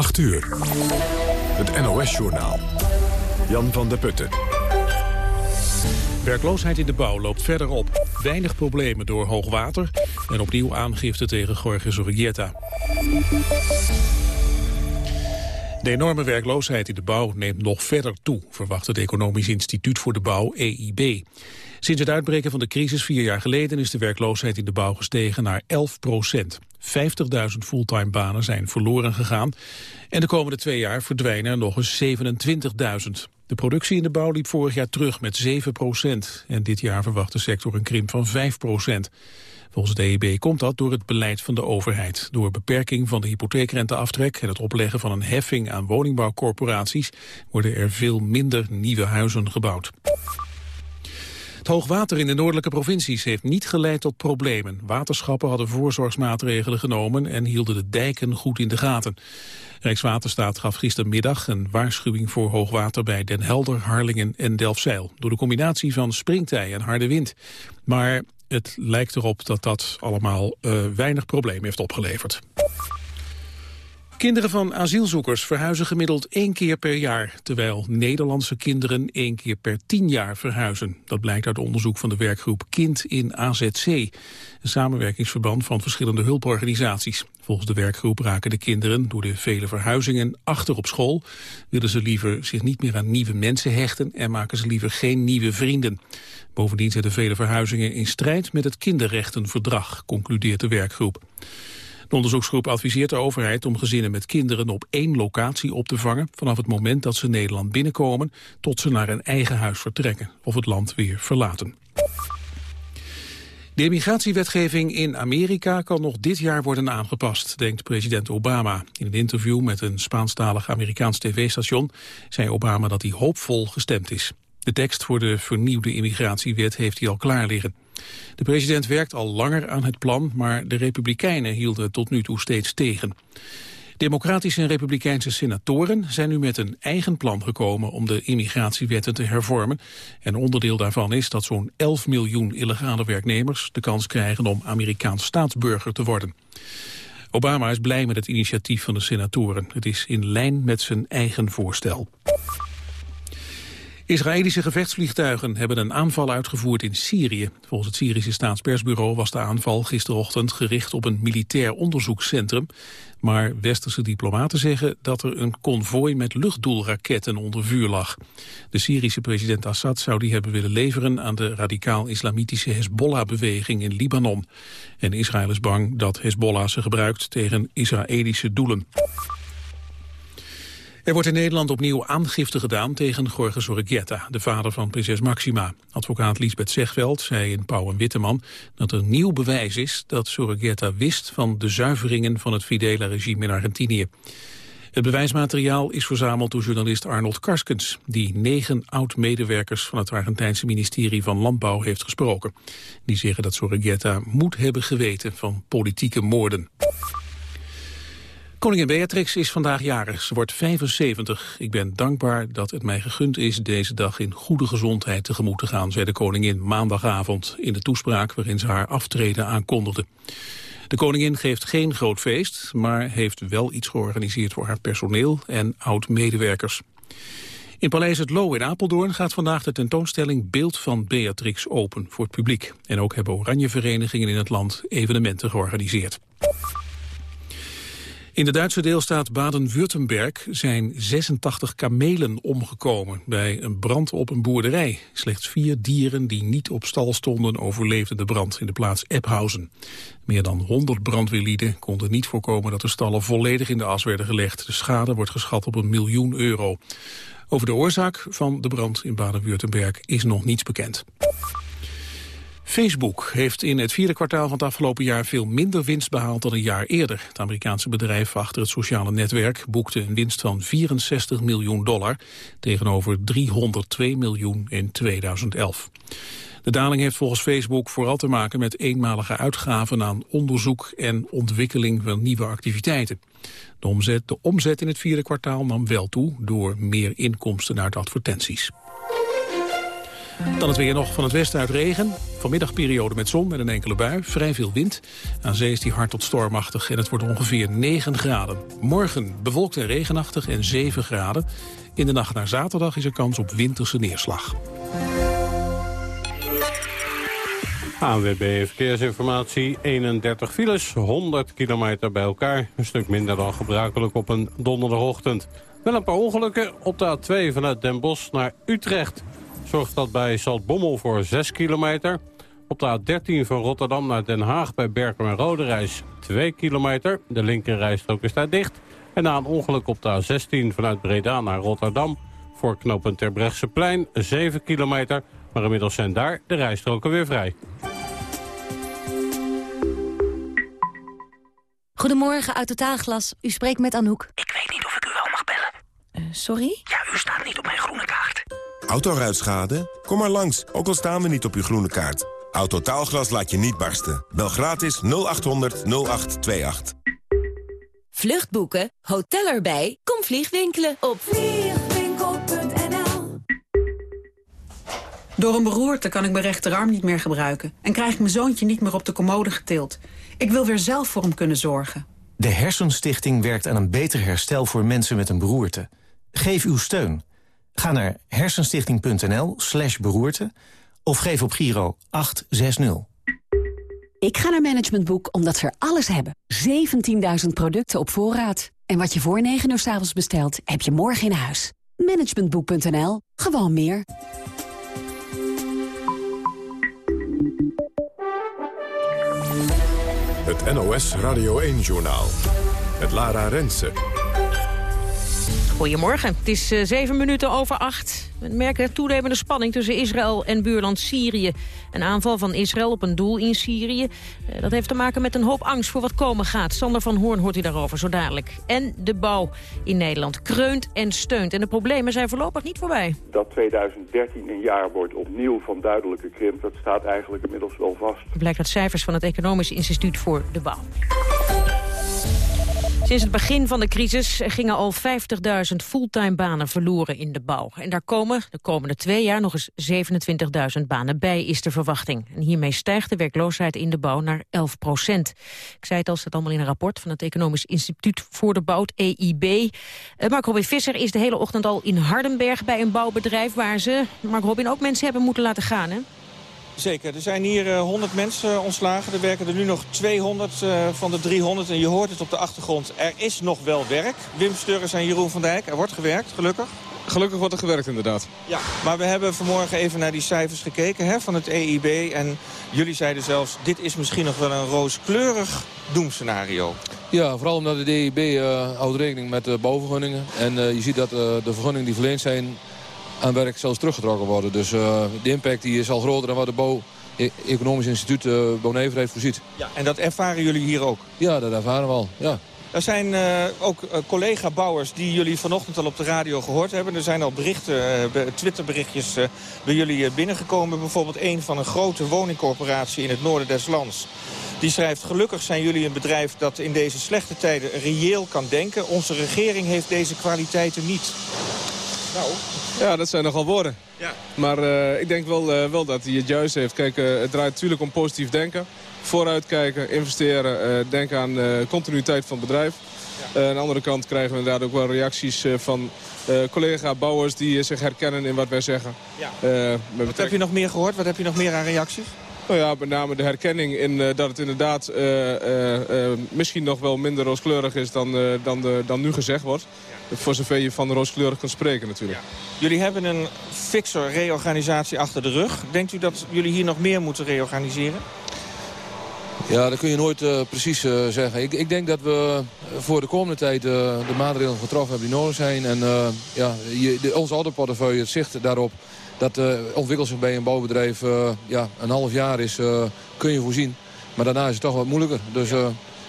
8 uur. Het NOS-journaal. Jan van der Putten. Werkloosheid in de bouw loopt verder op. Weinig problemen door hoogwater en opnieuw aangifte tegen Jorge Zorregieta. De enorme werkloosheid in de bouw neemt nog verder toe, verwacht het Economisch Instituut voor de Bouw, EIB. Sinds het uitbreken van de crisis vier jaar geleden is de werkloosheid in de bouw gestegen naar 11 procent. 50.000 fulltime banen zijn verloren gegaan en de komende twee jaar verdwijnen er nog eens 27.000. De productie in de bouw liep vorig jaar terug met 7 procent en dit jaar verwacht de sector een krimp van 5 procent. Volgens de EIB komt dat door het beleid van de overheid. Door beperking van de hypotheekrenteaftrek en het opleggen van een heffing aan woningbouwcorporaties worden er veel minder nieuwe huizen gebouwd. Hoogwater in de noordelijke provincies heeft niet geleid tot problemen. Waterschappen hadden voorzorgsmaatregelen genomen en hielden de dijken goed in de gaten. Rijkswaterstaat gaf gistermiddag een waarschuwing voor hoogwater bij Den Helder, Harlingen en Delfzijl. Door de combinatie van springtij en harde wind. Maar het lijkt erop dat dat allemaal uh, weinig problemen heeft opgeleverd. Kinderen van asielzoekers verhuizen gemiddeld één keer per jaar... terwijl Nederlandse kinderen één keer per tien jaar verhuizen. Dat blijkt uit onderzoek van de werkgroep Kind in AZC... een samenwerkingsverband van verschillende hulporganisaties. Volgens de werkgroep raken de kinderen door de vele verhuizingen achter op school... willen ze liever zich niet meer aan nieuwe mensen hechten... en maken ze liever geen nieuwe vrienden. Bovendien zitten vele verhuizingen in strijd met het kinderrechtenverdrag... concludeert de werkgroep. De onderzoeksgroep adviseert de overheid om gezinnen met kinderen op één locatie op te vangen vanaf het moment dat ze Nederland binnenkomen tot ze naar een eigen huis vertrekken of het land weer verlaten. De immigratiewetgeving in Amerika kan nog dit jaar worden aangepast, denkt president Obama. In een interview met een Spaanstalig Amerikaans tv-station zei Obama dat hij hoopvol gestemd is. De tekst voor de vernieuwde immigratiewet heeft hij al klaar liggen. De president werkt al langer aan het plan, maar de Republikeinen hielden het tot nu toe steeds tegen. Democratische en republikeinse senatoren zijn nu met een eigen plan gekomen om de immigratiewetten te hervormen. En onderdeel daarvan is dat zo'n 11 miljoen illegale werknemers de kans krijgen om Amerikaans staatsburger te worden. Obama is blij met het initiatief van de senatoren. Het is in lijn met zijn eigen voorstel. Israëlische gevechtsvliegtuigen hebben een aanval uitgevoerd in Syrië. Volgens het Syrische staatspersbureau was de aanval gisterochtend gericht op een militair onderzoekscentrum. Maar westerse diplomaten zeggen dat er een konvooi met luchtdoelraketten onder vuur lag. De Syrische president Assad zou die hebben willen leveren aan de radicaal-islamitische Hezbollah-beweging in Libanon. En Israël is bang dat Hezbollah ze gebruikt tegen Israëlische doelen. Er wordt in Nederland opnieuw aangifte gedaan tegen Jorge Sorregetta, de vader van prinses Maxima. Advocaat Lisbeth Zegveld zei in Pauw en Witteman dat er nieuw bewijs is dat Sorregetta wist van de zuiveringen van het Fidela-regime in Argentinië. Het bewijsmateriaal is verzameld door journalist Arnold Karskens... die negen oud-medewerkers van het Argentijnse ministerie van Landbouw heeft gesproken. Die zeggen dat Sorregetta moet hebben geweten van politieke moorden. Koningin Beatrix is vandaag jarig. Ze wordt 75. Ik ben dankbaar dat het mij gegund is deze dag in goede gezondheid tegemoet te gaan, zei de koningin maandagavond in de toespraak waarin ze haar aftreden aankondigde. De koningin geeft geen groot feest, maar heeft wel iets georganiseerd voor haar personeel en oud-medewerkers. In Paleis het Loo in Apeldoorn gaat vandaag de tentoonstelling Beeld van Beatrix open voor het publiek. En ook hebben oranje verenigingen in het land evenementen georganiseerd. In de Duitse deelstaat Baden-Württemberg zijn 86 kamelen omgekomen bij een brand op een boerderij. Slechts vier dieren die niet op stal stonden overleefden de brand in de plaats Ephausen. Meer dan 100 brandweerlieden konden niet voorkomen dat de stallen volledig in de as werden gelegd. De schade wordt geschat op een miljoen euro. Over de oorzaak van de brand in Baden-Württemberg is nog niets bekend. Facebook heeft in het vierde kwartaal van het afgelopen jaar veel minder winst behaald dan een jaar eerder. Het Amerikaanse bedrijf achter het sociale netwerk boekte een winst van 64 miljoen dollar tegenover 302 miljoen in 2011. De daling heeft volgens Facebook vooral te maken met eenmalige uitgaven aan onderzoek en ontwikkeling van nieuwe activiteiten. De omzet, de omzet in het vierde kwartaal nam wel toe door meer inkomsten uit advertenties. Dan het weer nog van het westen uit regen. Vanmiddag periode met zon met een enkele bui. Vrij veel wind. Aan zee is die hard tot stormachtig en het wordt ongeveer 9 graden. Morgen bewolkt en regenachtig en 7 graden. In de nacht naar zaterdag is er kans op winterse neerslag. ANWB Verkeersinformatie, 31 files, 100 kilometer bij elkaar. Een stuk minder dan gebruikelijk op een donderdagochtend. Wel een paar ongelukken op de A2 vanuit Den Bosch naar Utrecht. Zorgt dat bij Zaltbommel voor 6 kilometer. Op de A13 van Rotterdam naar Den Haag bij Berkel en Roderijs 2 kilometer. De linkerrijstrook is daar dicht. En na een ongeluk op de A16 vanuit Breda naar Rotterdam... voor knooppunt Terbrechtseplein 7 kilometer... Maar inmiddels zijn daar de rijstroken weer vrij. Goedemorgen, uit Totaalglas. U spreekt met Anouk. Ik weet niet of ik u wel mag bellen. Uh, sorry? Ja, u staat niet op mijn groene. Autoruitschade? Kom maar langs, ook al staan we niet op uw groene kaart. Autotaalglas laat je niet barsten. Bel gratis 0800 0828. Vluchtboeken, hotel erbij, kom vliegwinkelen op vliegwinkel.nl Door een beroerte kan ik mijn rechterarm niet meer gebruiken... en krijg ik mijn zoontje niet meer op de commode getild... Ik wil weer zelf voor hem kunnen zorgen. De Hersenstichting werkt aan een beter herstel voor mensen met een beroerte. Geef uw steun. Ga naar hersenstichting.nl slash beroerte of geef op Giro 860. Ik ga naar Management Boek omdat ze er alles hebben. 17.000 producten op voorraad. En wat je voor 9 uur s avonds bestelt, heb je morgen in huis. Managementboek.nl. Gewoon meer. Het NOS Radio 1-journaal. Het Lara Rensen. Goedemorgen. Het is uh, zeven minuten over acht. We merken toenemende spanning tussen Israël en buurland Syrië. Een aanval van Israël op een doel in Syrië. Uh, dat heeft te maken met een hoop angst voor wat komen gaat. Sander van Hoorn hoort u daarover zo dadelijk. En de bouw in Nederland kreunt en steunt. En de problemen zijn voorlopig niet voorbij. Dat 2013 een jaar wordt opnieuw van duidelijke krimp... dat staat eigenlijk inmiddels wel vast. Blijkt uit cijfers van het Economisch Instituut voor de Bouw. Sinds het begin van de crisis gingen al 50.000 fulltime banen verloren in de bouw. En daar komen de komende twee jaar nog eens 27.000 banen bij, is de verwachting. En hiermee stijgt de werkloosheid in de bouw naar 11 procent. Ik zei het al, staat allemaal in een rapport van het Economisch Instituut voor de Bouw, EIB. Uh, eh, Mark Robin Visser is de hele ochtend al in Hardenberg bij een bouwbedrijf... waar ze, Mark Robin, ook mensen hebben moeten laten gaan, hè? Zeker, er zijn hier 100 eh, mensen eh, ontslagen. Er werken er nu nog 200 uh, van de 300 en je hoort het op de achtergrond. Er is nog wel werk. Wim Sturres en Jeroen van Dijk, er wordt gewerkt, gelukkig. Gelukkig wordt er gewerkt inderdaad. Ja, maar we hebben vanmorgen even naar die cijfers gekeken hè, van het EIB. En jullie zeiden zelfs, dit is misschien nog wel een rooskleurig doemscenario. Ja, vooral omdat de EIB uh, houdt rekening met de bouwvergunningen. En uh, je ziet dat uh, de vergunningen die verleend zijn aan werk zelfs teruggetrokken worden. Dus uh, de impact die is al groter dan wat de bouw e- Economisch Instituut uh, Bonever heeft voorziet. Ja, en dat ervaren jullie hier ook? Ja, dat ervaren we al, ja. Er zijn uh, ook uh, collega-bouwers die jullie vanochtend al op de radio gehoord hebben. Er zijn al berichten, uh, Twitterberichtjes bij jullie binnengekomen. Bijvoorbeeld een van een grote woningcorporatie in het noorden des lands. Die schrijft, gelukkig zijn jullie een bedrijf dat in deze slechte tijden reëel kan denken. Onze regering heeft deze kwaliteiten niet. Nou, ja, dat zijn nogal woorden. Ja. Maar uh, ik denk wel, uh, wel dat hij het juist heeft. Kijk, uh, het draait natuurlijk om positief denken. Vooruitkijken, investeren, denken aan continuïteit van het bedrijf. Ja. aan de andere kant krijgen we inderdaad ook wel reacties van collega-bouwers... die zich herkennen in wat wij zeggen. Ja. wat heb je nog meer gehoord? Wat heb je nog meer aan reacties? Nou ja, met name de herkenning in uh, dat het inderdaad uh, uh, misschien nog wel minder rooskleurig is dan, dan, de, dan nu gezegd wordt. Voor zover je van rooskleurig kan spreken natuurlijk. Ja. Jullie hebben een fixe reorganisatie achter de rug. Denkt u dat jullie hier nog meer moeten reorganiseren? Ja, dat kun je nooit precies zeggen. Ik, ik, denk dat we voor de komende tijd de maatregelen getroffen hebben die nodig zijn. En ja, je, de, onze autoportefeuille zicht daarop dat uh, ontwikkelt zich bij een bouwbedrijf uh, ja, een half jaar is, uh, kun je voorzien. Maar daarna is het toch wat moeilijker. Dus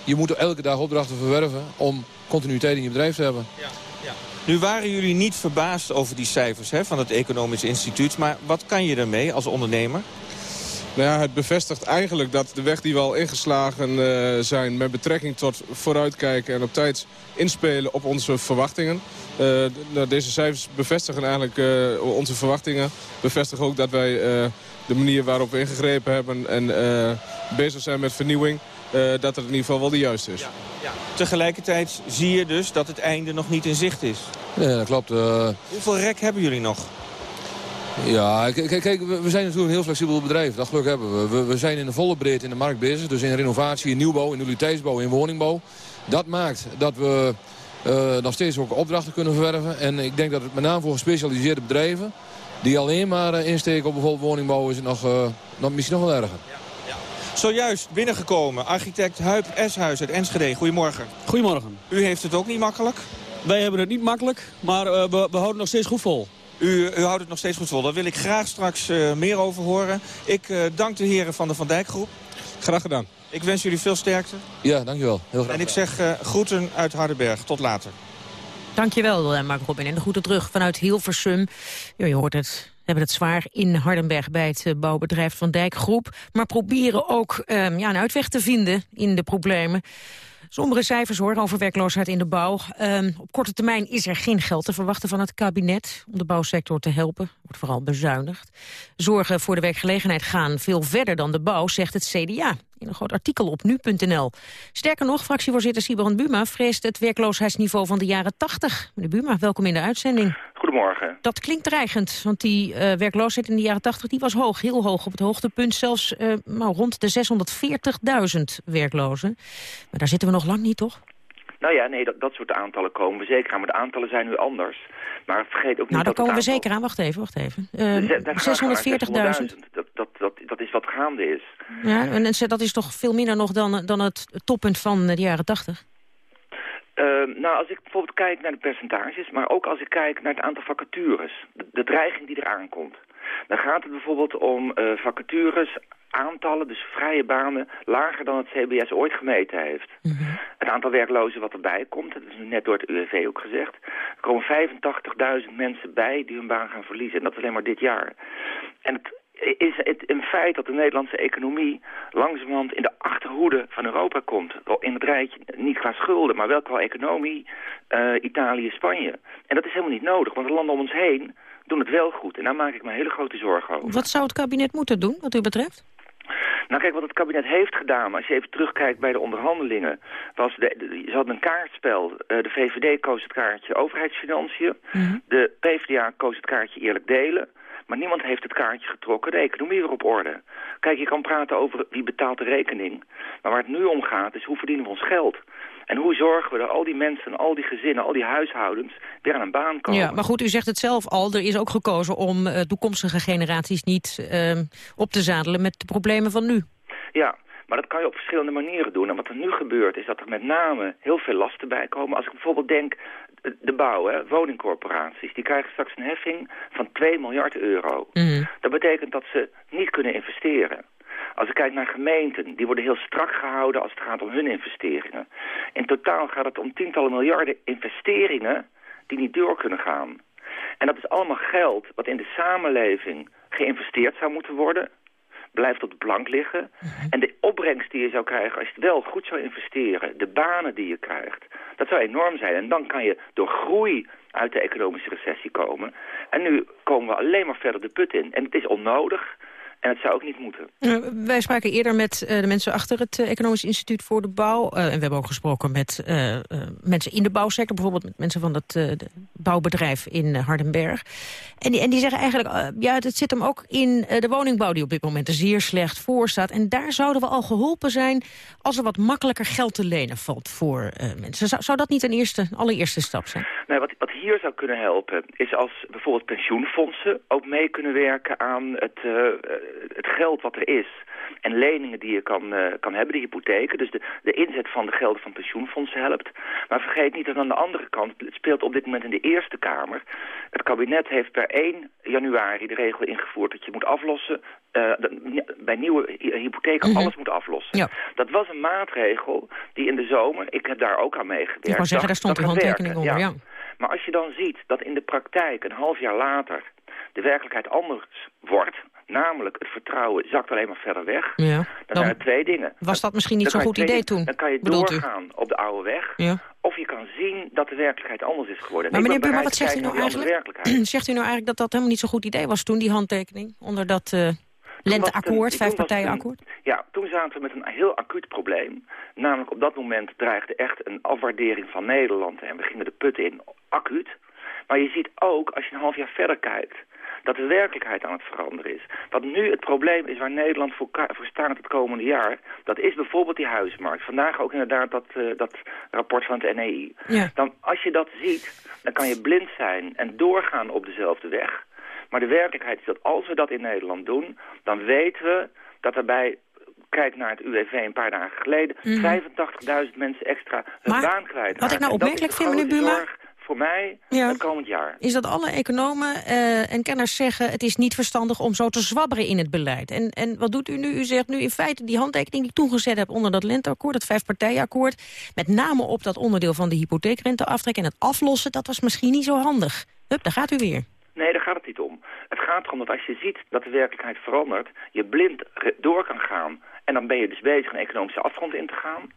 je moet elke dag opdrachten verwerven om continuïteit in je bedrijf te hebben. Ja, ja. Nu waren jullie niet verbaasd over die cijfers hè, van het Economisch Instituut. Maar wat kan je ermee als ondernemer? Nou ja, het bevestigt eigenlijk dat de weg die we al ingeslagen uh, zijn... met betrekking tot vooruitkijken en op tijd inspelen op onze verwachtingen. Uh, nou, deze cijfers bevestigen eigenlijk uh, onze verwachtingen. Bevestigen ook dat wij de manier waarop we ingegrepen hebben... en bezig zijn met vernieuwing, dat het in ieder geval wel de juiste is. Ja, ja. Tegelijkertijd zie je dus dat het einde nog niet in zicht is. Ja, dat klopt. Hoeveel rek hebben jullie nog? Ja, kijk, kijk, we zijn natuurlijk een heel flexibel bedrijf. Dat geluk hebben we. we. we. zijn in de volle breedte in de markt bezig. Dus in renovatie, in nieuwbouw, in utiliteitsbouw, in woningbouw. Dat maakt dat we uh, nog steeds ook opdrachten kunnen verwerven. En ik denk dat het met name voor gespecialiseerde bedrijven... die alleen maar uh, insteken op bijvoorbeeld woningbouw... is het nog, uh, nog misschien nog wel erger. Zojuist binnengekomen, architect Huip Eshuis uit Enschede. Goedemorgen. Goedemorgen. U heeft het ook niet makkelijk? Wij hebben het niet makkelijk, maar we, we houden nog steeds goed vol. U, u, houdt het nog steeds goed vol. Daar wil ik graag straks uh, meer over horen. Ik uh, dank de heren van de Van Dijk Groep. Graag gedaan. Ik wens jullie veel sterkte. Ja, dankjewel. Heel graag. En ik zeg uh, groeten uit Hardenberg. Tot later. Dankjewel, Mark Robin. En de groeten terug vanuit Hilversum. Ja, je hoort het. Hebben het zwaar in Hardenberg bij het bouwbedrijf Van Dijk Groep. Maar proberen ook um, ja, een uitweg te vinden in de problemen. Sombere cijfers hoor over werkloosheid in de bouw. Um, op korte termijn is er geen geld te verwachten van het kabinet om de bouwsector te helpen. Wordt vooral bezuinigd. Zorgen voor de werkgelegenheid gaan veel verder dan de bouw, zegt het CDA in een groot artikel op nu.nl. Sterker nog, fractievoorzitter Sibrand Buma vreest het werkloosheidsniveau van de jaren 80. Meneer Buma, welkom in de uitzending. Goedemorgen. Dat klinkt dreigend, want die uh, werkloosheid in de jaren 80 die was hoog, heel hoog. Op het hoogtepunt zelfs uh, nou, rond de 640.000 werklozen. Maar daar zitten we nog lang niet, toch? Nou ja, nee, dat, dat soort aantallen komen we zeker aan. Maar de aantallen zijn nu anders. Maar vergeet ook niet Nou, daar komen we zeker aan. Wacht even, wacht even. Uh, 640.000. Dat, dat, dat, dat is wat gaande is. Ja, en dat is toch veel minder nog dan, dan het toppunt van de jaren 80? Uh, nou, als ik bijvoorbeeld kijk naar de percentages, maar ook als ik kijk naar het aantal vacatures, de, de dreiging die eraan komt. Dan gaat het bijvoorbeeld om uh, vacatures, aantallen, dus vrije banen, lager dan het CBS ooit gemeten heeft. Mm -hmm. Het aantal werklozen wat erbij komt, dat is net door het UWV ook gezegd, er komen 85.000 mensen bij die hun baan gaan verliezen. En dat is alleen maar dit jaar. En het is het een feit dat de Nederlandse economie langzamerhand in de achterhoede van Europa komt. In het rijtje, niet qua schulden, maar wel qua economie, uh, Italië, Spanje. En dat is helemaal niet nodig, want de landen om ons heen doen het wel goed. En daar maak ik me hele grote zorgen over. Wat zou het kabinet moeten doen, wat u betreft? Nou kijk, wat het kabinet heeft gedaan, als je even terugkijkt bij de onderhandelingen, was de, de, ze hadden een kaartspel. Uh, de VVD koos het kaartje overheidsfinanciën, mm -hmm. de PvdA koos het kaartje eerlijk delen. Maar niemand heeft het kaartje getrokken, de economie weer op orde. Kijk, je kan praten over wie betaalt de rekening. Maar waar het nu om gaat is hoe verdienen we ons geld. En hoe zorgen we dat al die mensen, al die gezinnen, al die huishoudens weer aan een baan komen. Ja, maar goed, u zegt het zelf al. Er is ook gekozen om uh, toekomstige generaties niet uh, op te zadelen met de problemen van nu. Ja, maar dat kan je op verschillende manieren doen. En wat er nu gebeurt is dat er met name heel veel lasten bij komen. Als ik bijvoorbeeld denk, de bouw, hè, woningcorporaties, die krijgen straks een heffing van 2 miljard euro. Mm. Dat betekent dat ze niet kunnen investeren. Als ik kijk naar gemeenten, die worden heel strak gehouden als het gaat om hun investeringen. In totaal gaat het om tientallen miljarden investeringen die niet door kunnen gaan. En dat is allemaal geld wat in de samenleving geïnvesteerd zou moeten worden blijft op de plank liggen. En de opbrengst die je zou krijgen als je het wel goed zou investeren... de banen die je krijgt, dat zou enorm zijn. En dan kan je door groei uit de economische recessie komen. En nu komen we alleen maar verder de put in. En het is onnodig... En het zou ook niet moeten. Uh, wij spraken eerder met uh, de mensen achter het uh, Economisch Instituut voor de Bouw. en we hebben ook gesproken met mensen in de bouwsector. Bijvoorbeeld met mensen van het bouwbedrijf in Hardenberg. En die, en die zeggen eigenlijk, ja, het zit hem ook in de woningbouw... die op dit moment er zeer slecht voor staat. En daar zouden we al geholpen zijn als er wat makkelijker geld te lenen valt voor mensen. Zou, zou dat niet een eerste, allereerste stap zijn? Nee, wat, wat hier zou kunnen helpen is als bijvoorbeeld pensioenfondsen ook mee kunnen werken aan het het geld wat er is en leningen die je kan, uh, kan hebben, de hypotheken. Dus de, de inzet van de gelden van pensioenfondsen helpt. Maar vergeet niet dat aan de andere kant, het speelt op dit moment in de Eerste Kamer. Het kabinet heeft per 1 januari de regel ingevoerd dat je moet aflossen, uh, bij nieuwe hypotheken mm -hmm. alles moet aflossen. Ja. Dat was een maatregel die in de zomer, ik heb daar ook aan meegewerkt. Ik wou zeggen, daar stond een handtekening onder, ja. ja. Maar als je dan ziet dat in de praktijk een half jaar later de werkelijkheid anders wordt namelijk het vertrouwen zakt alleen maar verder weg. Ja. Dan, Dan zijn er twee dingen. was dat misschien niet zo'n goed idee toen, Dan kan je u? doorgaan op de oude weg. Ja. Of je kan zien dat de werkelijkheid anders is geworden. En Maar meneer Buurman, wat zegt u nou eigenlijk? zegt u nou eigenlijk dat dat helemaal niet zo'n goed idee was toen, die handtekening? Onder dat eh lenteakkoord, vijfpartijenakkoord? Ja, toen zaten we met een heel acuut probleem. Namelijk op dat moment dreigde echt een afwaardering van Nederland. En we gingen de put in, acuut. Maar je ziet ook, als je een half jaar verder kijkt... dat de werkelijkheid aan het veranderen is. Wat nu het probleem is waar Nederland voor, staat het komende jaar... dat is bijvoorbeeld die huismarkt. Vandaag ook inderdaad dat, eh, dat rapport van het NEI. Ja. Dan, als je dat ziet, dan kan je blind zijn en doorgaan op dezelfde weg. Maar de werkelijkheid is dat als we dat in Nederland doen... dan weten we dat daarbij... Kijk naar het UWV een paar dagen geleden. Mhm. 85.000 mensen extra hun Maar baan kwijt. wat ik nou opmerkelijk vind, meneer Buma- voor mij Ja. het komend jaar. Is dat alle economen eh, en kenners zeggen... het is niet verstandig om zo te zwabberen in het beleid. En, en wat doet u nu? U zegt nu in feite die handtekening die ik toen gezet heb... onder dat lenteakkoord, dat vijfpartijenakkoord... met name op dat onderdeel van de hypotheekrente aftrekken... en het aflossen, dat was misschien niet zo handig. Hup, daar gaat u weer. Nee, daar gaat het niet om. Het gaat erom dat als je ziet dat de werkelijkheid verandert... je blind door kan gaan. En dan ben je dus bezig een economische afgrond in te gaan.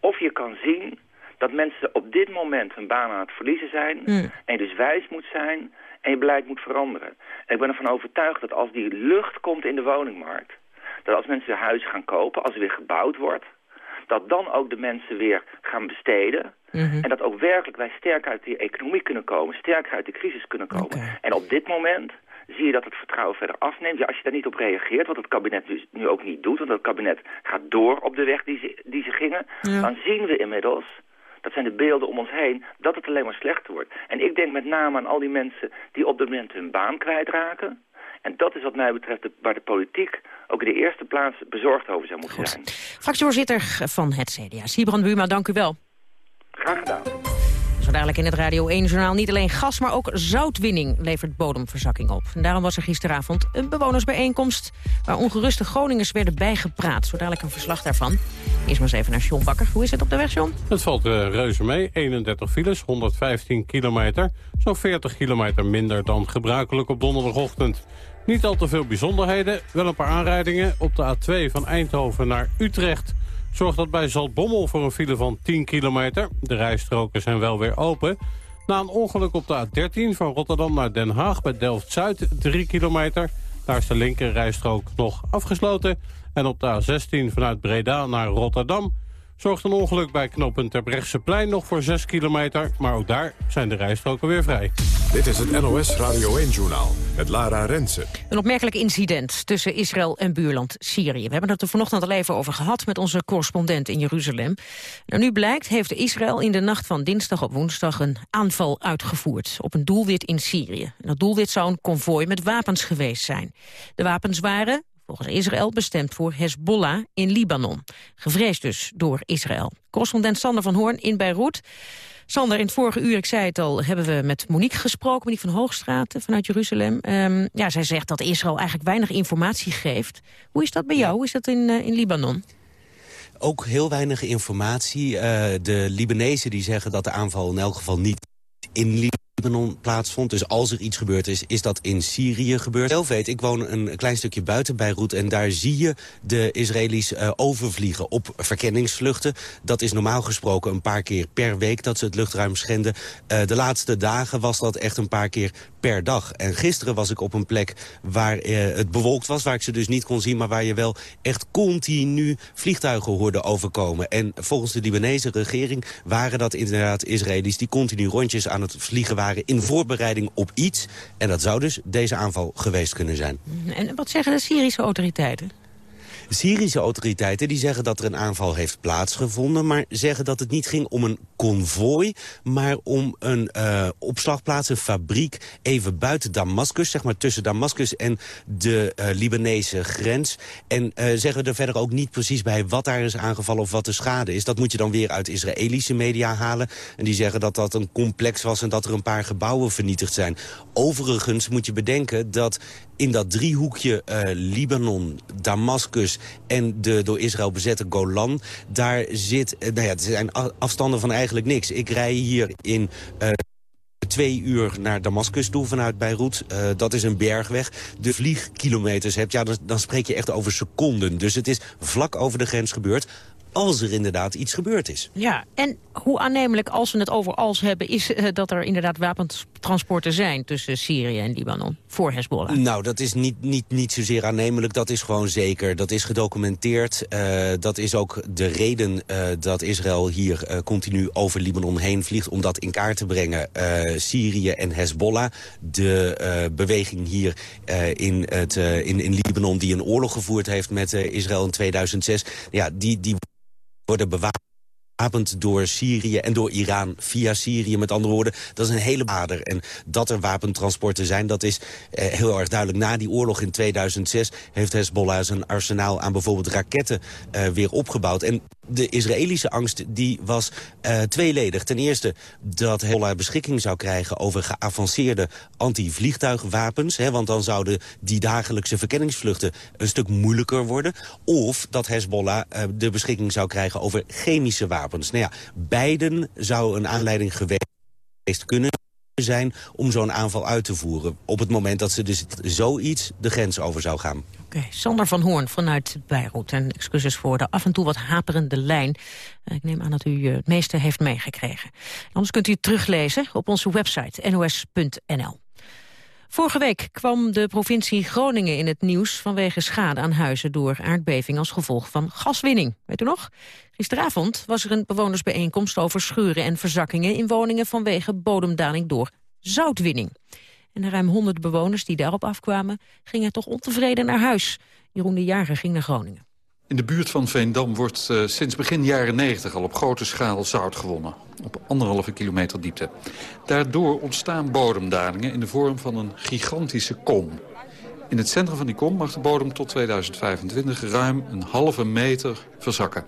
Of je kan zien dat mensen op dit moment hun baan aan het verliezen zijn... Hmm. en je dus wijs moet zijn en je beleid moet veranderen. En ik ben ervan overtuigd dat als die lucht komt in de woningmarkt... dat als mensen weer huizen gaan kopen, als er weer gebouwd wordt... dat dan ook de mensen weer gaan besteden... En dat ook werkelijk wij sterk uit die economie kunnen komen, sterk uit de crisis kunnen komen. En op dit moment zie je dat het vertrouwen verder afneemt. Ja, als je daar niet op reageert, wat het kabinet dus nu ook niet doet, want het kabinet gaat door op de weg die ze, die ze gingen, Ja. dan zien we inmiddels, dat zijn de beelden om ons heen, dat het alleen maar slechter wordt. En ik denk met name aan al die mensen die op dit moment hun baan kwijtraken. En dat is wat mij betreft de- waar de politiek ook in de eerste plaats bezorgd over zou moeten zijn. Fractievoorzitter van het CDA, Siebrand Buma, dank u wel. Graag gedaan. Zo dadelijk in het Radio 1-journaal niet alleen gas, maar ook zoutwinning levert bodemverzakking op. En daarom was er gisteravond een bewonersbijeenkomst... waar ongeruste Groningers werden bijgepraat. Zo dadelijk een verslag daarvan. Eerst maar eens even naar John Bakker. Hoe is het op de weg, John? Het valt eh, reuze mee. 31 files, 115 kilometer. Zo'n 40 kilometer minder dan gebruikelijk op donderdagochtend. Niet al te veel bijzonderheden. Wel een paar aanrijdingen op de A2 van Eindhoven naar Utrecht. Zorgt dat bij Zaltbommel voor een file van 10 kilometer. De rijstroken zijn wel weer open. Na een ongeluk op de A13 van Rotterdam naar Den Haag bij Delft-Zuid 3 kilometer. Daar is de linker rijstrook nog afgesloten. En op de A16 vanuit Breda naar Rotterdam zorgt een ongeluk bij knooppunt Terbrechtseplein nog voor 6 kilometer. Maar ook daar zijn de rijstroken weer vrij. Dit is het NOS Radio 1-journaal met Lara Rensen. Een opmerkelijk incident tussen Israël en buurland Syrië. We hebben het er vanochtend al even over gehad met onze correspondent in Jeruzalem. Nou, nu blijkt heeft Israël in de nacht van dinsdag op woensdag een aanval uitgevoerd op een doelwit in Syrië. En dat doelwit zou een konvooi met wapens geweest zijn. De wapens waren volgens Israël bestemd voor Hezbollah in Libanon. Gevreesd dus door Israël. Correspondent Sander van Hoorn in Beirut. Sander, in het vorige uur, ik zei het al, hebben we met Monique gesproken, Monique van Hoogstraat vanuit Jeruzalem. Ehm, ja, zij zegt dat Israël eigenlijk weinig informatie geeft. Hoe is dat bij jou? Hoe is dat in, eh, in Libanon? Ook heel weinig informatie. Eh, de Libanezen die zeggen dat de aanval in elk geval niet in Libanon plaatsvond. Dus als er iets gebeurd is, is dat in Syrië gebeurd. Zelf weet, ik woon een klein stukje buiten Beirut... en daar zie je de Israëli's eh, overvliegen op verkenningsvluchten. Dat is normaal gesproken een paar keer per week dat ze het luchtruim schenden. Eh, de laatste dagen was dat echt een paar keer per dag. En gisteren was ik op een plek waar eh, het bewolkt was... waar ik ze dus niet kon zien, maar waar je wel echt continu vliegtuigen hoorde overkomen. En volgens de Libanese regering waren dat inderdaad Israëli's... die continu rondjes aan het vliegen waren in voorbereiding op iets. En dat zou dus deze aanval geweest kunnen zijn. En wat zeggen de Syrische autoriteiten? Syrische autoriteiten die zeggen dat er een aanval heeft plaatsgevonden... maar zeggen dat het niet ging om een konvooi... maar om een uh, opslagplaats, een fabriek even buiten Damascus... zeg maar tussen Damascus en de uh, Libanese grens. En uh, zeggen er verder ook niet precies bij wat daar is aangevallen... of wat de schade is. Dat moet je dan weer uit Israëlische media halen. En die zeggen dat dat een complex was... en dat er een paar gebouwen vernietigd zijn. Overigens moet je bedenken dat in dat driehoekje uh, Libanon, Damascus en de door Israël bezette Golan... daar zit, uh, nou ja, er zijn afstanden van eigenlijk niks. Ik rij hier in... Uh, twee uur naar Damascus toe vanuit Beirut. Dat is een bergweg. De vliegkilometers hebt, ja, dan, dan spreek je echt over seconden. Dus het is vlak over de grens gebeurd als er inderdaad iets gebeurd is. Ja, en hoe aannemelijk, als we het over als hebben... is uh, dat er inderdaad wapentransporten zijn tussen Syrië en Libanon voor Hezbollah? Nou, dat is niet, niet, niet zozeer aannemelijk, dat is gewoon zeker. Dat is gedocumenteerd. Uh, dat is ook de reden uh, dat Israël hier continu over Libanon heen vliegt... om dat in kaart te brengen. Syrië en Hezbollah, de beweging hier in, het, in, in Libanon... die een oorlog gevoerd heeft met Israël in 2006... Ja, die, die worden bewapend door Syrië en door Iran via Syrië. Met andere woorden, dat is een hele ader. En dat er wapentransporten zijn, dat is eh, heel erg duidelijk. Na die oorlog in 2006 heeft Hezbollah zijn arsenaal aan bijvoorbeeld raketten uh, weer opgebouwd. En de Israëlische angst die was uh, tweeledig. Ten eerste dat Hezbollah beschikking zou krijgen over geavanceerde anti-vliegtuigwapens. Want dan zouden die dagelijkse verkenningsvluchten een stuk moeilijker worden. Of dat Hezbollah uh, de beschikking zou krijgen over chemische wapens. Nou beiden zou een aanleiding geweest kunnen zijn om zo'n aanval uit te voeren. Op het moment dat ze dus zoiets de grens over zou gaan. Oké, Sander van Hoorn vanuit Beirut. En excuses voor de af en toe wat haperende lijn. Eh, ik neem aan dat u het meeste heeft meegekregen. Anders kunt u het teruglezen op onze website nos.nl. Vorige week kwam de provincie Groningen in het nieuws... vanwege schade aan huizen door aardbeving als gevolg van gaswinning. Weet u nog? Gisteravond was er een bewonersbijeenkomst over schuren en verzakkingen... in woningen vanwege bodemdaling door zoutwinning. En de ruim 100 bewoners die daarop afkwamen... gingen toch ontevreden naar huis. Jeroen de Jager ging naar Groningen. In de buurt van Veendam wordt uh, sinds begin jaren 90 al op grote schaal zout gewonnen. Op anderhalve kilometer diepte. Daardoor ontstaan bodemdalingen in de vorm van een gigantische kom. In het centrum van die kom mag de bodem tot 2025 ruim een halve meter verzakken.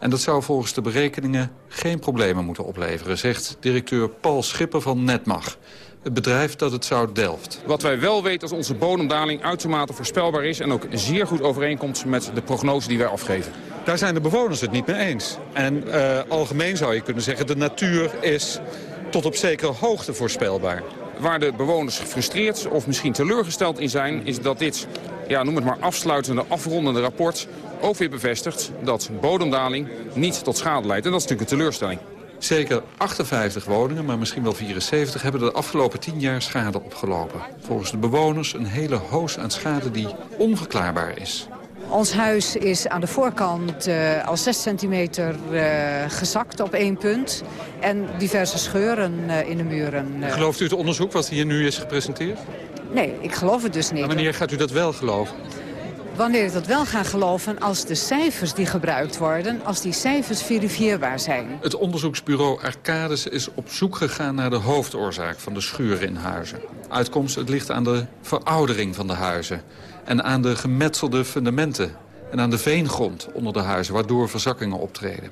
En dat zou volgens de berekeningen geen problemen moeten opleveren... zegt directeur Paul Schipper van Netmag het bedrijf dat het zout delft. Wat wij wel weten is dat onze bodemdaling uitermate voorspelbaar is... en ook zeer goed overeenkomt met de prognose die wij afgeven. Daar zijn de bewoners het niet mee eens. En uh, algemeen zou je kunnen zeggen, de natuur is tot op zekere hoogte voorspelbaar. Waar de bewoners gefrustreerd of misschien teleurgesteld in zijn... is dat dit, ja, noem het maar afsluitende, afrondende rapport... ook weer bevestigt dat bodemdaling niet tot schade leidt. En dat is natuurlijk een teleurstelling. Zeker 58 woningen, maar misschien wel 74, hebben de afgelopen 10 jaar schade opgelopen. Volgens de bewoners een hele hoos aan schade die onverklaarbaar is. Ons huis is aan de voorkant uh, al 6 centimeter uh, gezakt op één punt. En diverse scheuren uh, in de muren. Gelooft u het onderzoek wat hier nu is gepresenteerd? Nee, ik geloof het dus niet. Maar wanneer gaat u dat wel geloven? Wanneer ik dat wel ga geloven als de cijfers die gebruikt worden... als die cijfers verifieerbaar zijn. Het onderzoeksbureau Arcades is op zoek gegaan naar de hoofdoorzaak van de schuren in huizen. Uitkomst, het ligt aan de veroudering van de huizen... en aan de gemetselde fundamenten en aan de veengrond onder de huizen... waardoor verzakkingen optreden.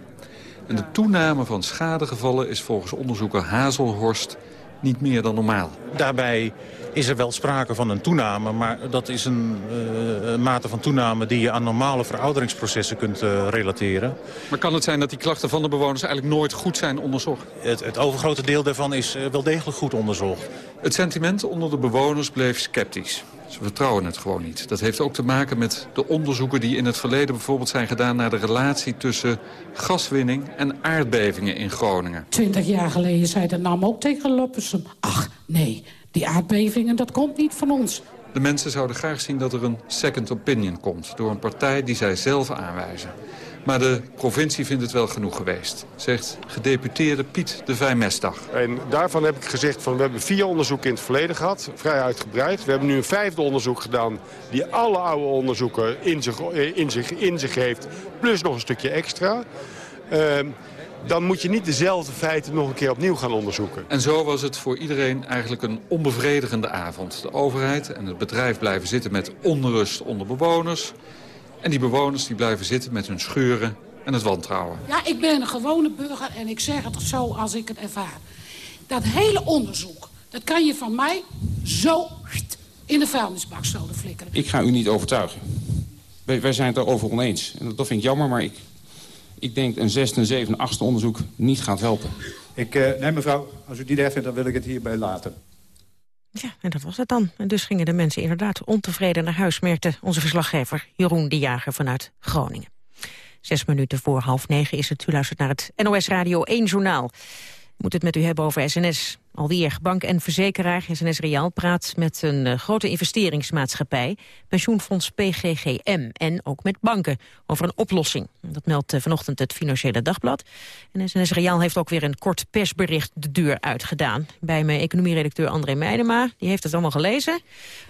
En de toename van schadegevallen is volgens onderzoeker Hazelhorst niet meer dan normaal. Daarbij is er wel sprake van een toename, maar dat is een, uh, mate van toename die je aan normale verouderingsprocessen kunt uh, relateren. Maar kan het zijn dat die klachten van de bewoners eigenlijk nooit goed zijn onderzocht? Het, het overgrote deel daarvan is uh, wel degelijk goed onderzocht. Het sentiment onder de bewoners bleef sceptisch. Ze vertrouwen het gewoon niet. Dat heeft ook te maken met de onderzoeken die in het verleden bijvoorbeeld zijn gedaan... naar de relatie tussen gaswinning en aardbevingen in Groningen. Twintig jaar geleden zei de NAM ook tegen Loppersum... ach, nee, die aardbevingen, dat komt niet van ons. De mensen zouden graag zien dat er een second opinion komt... door een partij die zij zelf aanwijzen. Maar de provincie vindt het wel genoeg geweest, zegt gedeputeerde Piet de Vijmestdag. En daarvan heb ik gezegd van we hebben vier onderzoeken in het verleden gehad, vrij uitgebreid. We hebben nu een vijfde onderzoek gedaan die alle oude onderzoeken in zich, in zich, in zich heeft, plus nog een stukje extra. Uh, dan moet je niet dezelfde feiten nog een keer opnieuw gaan onderzoeken. En zo was het voor iedereen eigenlijk een onbevredigende avond. De overheid en het bedrijf blijven zitten met onrust onder bewoners. En die bewoners die blijven zitten met hun scheuren en het wantrouwen. Ja, ik ben een gewone burger en ik zeg het zo als ik het ervaar. Dat hele onderzoek, dat kan je van mij zo in de vuilnisbak zouden flikkeren. Ik ga u niet overtuigen. Wij, wij zijn het erover oneens. En dat vind ik jammer, maar ik, ik denk een zesde, zevende, achtste onderzoek niet gaat helpen. Ik, uh, nee mevrouw, als u het niet erg vindt, dan wil ik het hierbij laten. Ja, en dat was het dan. En dus gingen de mensen inderdaad ontevreden naar huis... merkte onze verslaggever Jeroen de Jager vanuit Groningen. Zes minuten voor half negen is het. U luistert naar het NOS Radio 1 Journaal. moet het met u hebben over SNS. Alweer bank en verzekeraar SNS Real praat met een uh, grote investeringsmaatschappij, pensioenfonds PGGM en ook met banken over een oplossing. Dat meldt uh, vanochtend het Financiële Dagblad. En SNS Real heeft ook weer een kort persbericht de deur uitgedaan. Bij mijn economieredacteur André Meijema, die heeft het allemaal gelezen.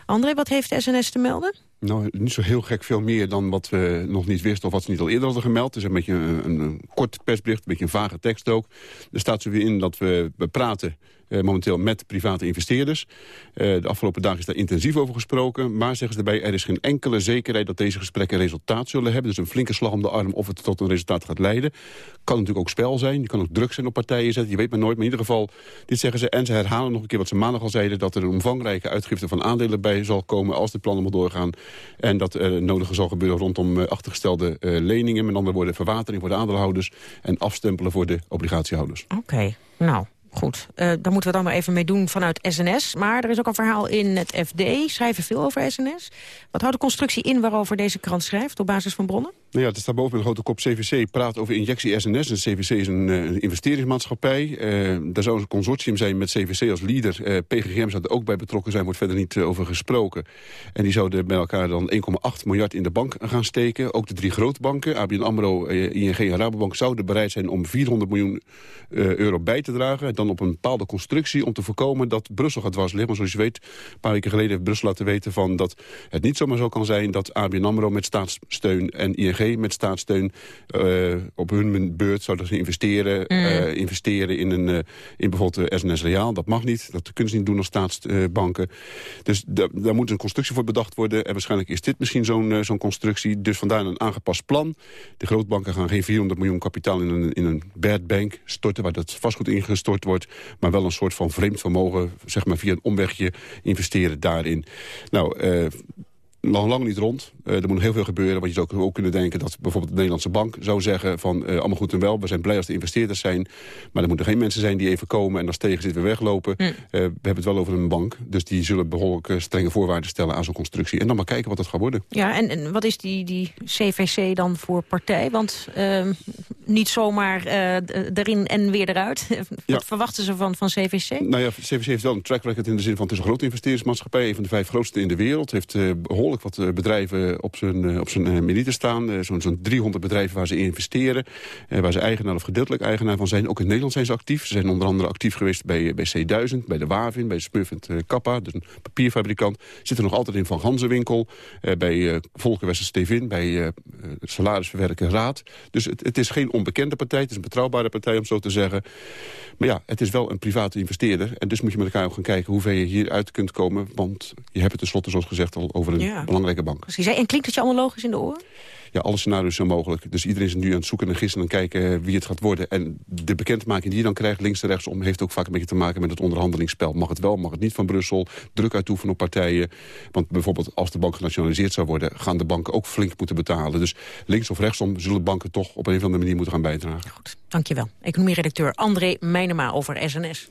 André, wat heeft SNS te melden? Nou, niet zo heel gek veel meer dan wat we nog niet wisten... of wat ze niet al eerder hadden gemeld. Het is een beetje een, een, een kort persbericht, een beetje een vage tekst ook. Er staat zo weer in dat we, we praten uh, momenteel met private investeerders. Uh, de afgelopen dagen is daar intensief over gesproken. Maar zeggen ze erbij, er is geen enkele zekerheid dat deze gesprekken resultaat zullen hebben. Dus een flinke slag om de arm of het tot een resultaat gaat leiden. Kan natuurlijk ook spel zijn. Je kan ook druk zijn op partijen zetten. Je weet maar nooit. Maar in ieder geval, dit zeggen ze. En ze herhalen nog een keer wat ze maandag al zeiden. Dat er een omvangrijke uitgifte van aandelen bij zal komen als de plannen maar doorgaan. En dat er nodige zal gebeuren rondom uh, achtergestelde leningen. Met andere woorden verwatering voor de aandeelhouders. En afstempelen voor de obligatiehouders. Oké, nou... Goed, uh, daar moeten we dan maar even mee doen vanuit SNS. Maar er is ook een verhaal in het FD, schrijven veel over SNS. Wat houdt de constructie in waarover deze krant schrijft op basis van bronnen? Nou ja, het staat boven grote kop CVC praat over injectie SNS. En CVC is een uh, investeringsmaatschappij. Uh, daar zou een consortium zijn met CVC als leader. Uh, PGGM zou er ook bij betrokken zijn, wordt verder niet over gesproken. En die zouden bij elkaar dan 1,8 miljard in de bank gaan steken. Ook de drie grote banken, ABN AMRO, ING en Rabobank... zouden bereid zijn om 400 miljoen euro bij te dragen. Dan op een bepaalde constructie om te voorkomen dat Brussel gaat dwars liggen. Zoals je weet, een paar weken geleden heeft Brussel laten weten... Van dat het niet zomaar zo kan zijn dat ABN AMRO met staatssteun en ING met staatssteun uh, op hun beurt zouden ze investeren, mm. uh, investeren in, een, uh, in bijvoorbeeld SNS Reaal. Dat mag niet, dat kunnen ze niet doen als staatsbanken. dus daar moet een constructie voor bedacht worden. En waarschijnlijk is dit misschien zo'n zo'n constructie. Dus vandaar een aangepast plan. De grootbanken gaan geen 400 miljoen kapitaal in een, in een bad bank storten... waar dat vastgoed ingestort wordt. Maar wel een soort van vreemd vermogen, zeg maar via een omwegje investeren daarin. Nou, nog lang niet rond. Uh, er moet heel veel gebeuren. Want je zou ook kunnen denken dat bijvoorbeeld de Nederlandse bank zou zeggen... van uh, allemaal goed en wel, we zijn blij als de investeerders zijn. Maar er moeten geen mensen zijn die even komen en als tegen zitten weglopen. Mm. Uh, we hebben het wel over een bank. Dus die zullen behoorlijk strenge voorwaarden stellen aan zo'n constructie. En dan maar kijken wat het gaat worden. Ja, en, en wat is die, die CVC dan voor partij? Want ehm, niet zomaar erin en weer eruit. wat ja. verwachten ze van, van CVC? Nou ja, CVC heeft wel een track record in de zin van... het is een grote investeringsmaatschappij. Een van de vijf grootste in de wereld. Heeft behoorlijk wat eh, bedrijven op zijn, eh, op zijn eh, milieten staan. Zo'n zo'n 300 bedrijven waar ze investeren. waar ze eigenaar of gedeeltelijk eigenaar van zijn. Ook in Nederland zijn ze actief. Ze zijn onder andere actief geweest bij, bij C1000, bij de Wavin, bij Smurf Kappa. Dus een papierfabrikant. Zitten nog altijd in Van Ganzenwinkel. bij uh, Volker Stevin, bij Salarisverwerker Raad. Dus het, het is geen onbekende partij. Het is een betrouwbare partij om zo te zeggen. Maar ja, het is wel een private investeerder. En dus moet je met elkaar ook gaan kijken hoe ver je hieruit kunt komen. Want je hebt het tenslotte, zoals gezegd, al over een belangrijke bank. Precies. En klinkt het je allemaal logisch in de oren? ja, alle scenario's zijn mogelijk. Dus iedereen is nu aan het zoeken en gissen en kijken wie het gaat worden. En de bekendmaking die je dan krijgt, links en rechtsom... heeft ook vaak een beetje te maken met het onderhandelingsspel. Mag het wel, mag het niet van Brussel? Druk uitoefenen op partijen. Want bijvoorbeeld als de bank genationaliseerd zou worden... gaan de banken ook flink moeten betalen. Dus links of rechtsom zullen banken toch op een of andere manier moeten gaan bijdragen. Goed, dankjewel. Economieredacteur André Meijnema over SNS.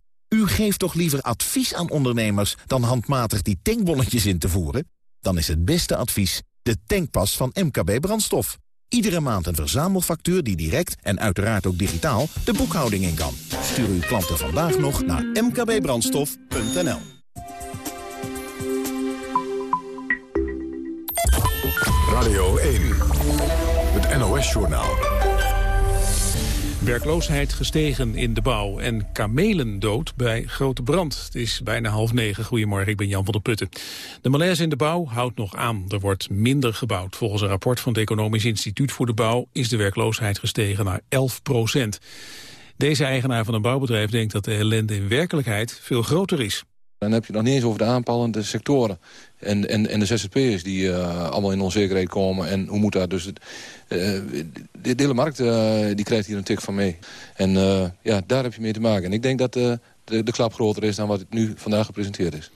U geeft toch liever advies aan ondernemers dan handmatig die tankbonnetjes in te voeren? Dan is het beste advies de tankpas van MKB Brandstof. Iedere maand een verzamelfactuur die direct en uiteraard ook digitaal de boekhouding in kan. Stuur uw klanten vandaag nog naar mkbbrandstof.nl. Radio 1, het NOS-journaal. Werkloosheid gestegen in de bouw en kamelen dood bij grote brand. Het is bijna half negen. Goedemorgen, ik ben Jan van der Putten. De malaise in de bouw houdt nog aan. Er wordt minder gebouwd. Volgens een rapport van het Economisch Instituut voor de Bouw... is de werkloosheid gestegen naar 11 procent. Deze eigenaar van een bouwbedrijf denkt dat de ellende in werkelijkheid veel groter is. Dan heb je het nog niet eens over de aanpalende sectoren. En, en, en de ZZP'ers die uh, allemaal in onzekerheid komen. En hoe moet dat? Dus uh, de, de, hele markt uh, die krijgt hier een tik van mee. En ja, daar heb je mee te maken. En ik denk dat de, de klap groter is dan wat het nu vandaag gepresenteerd is.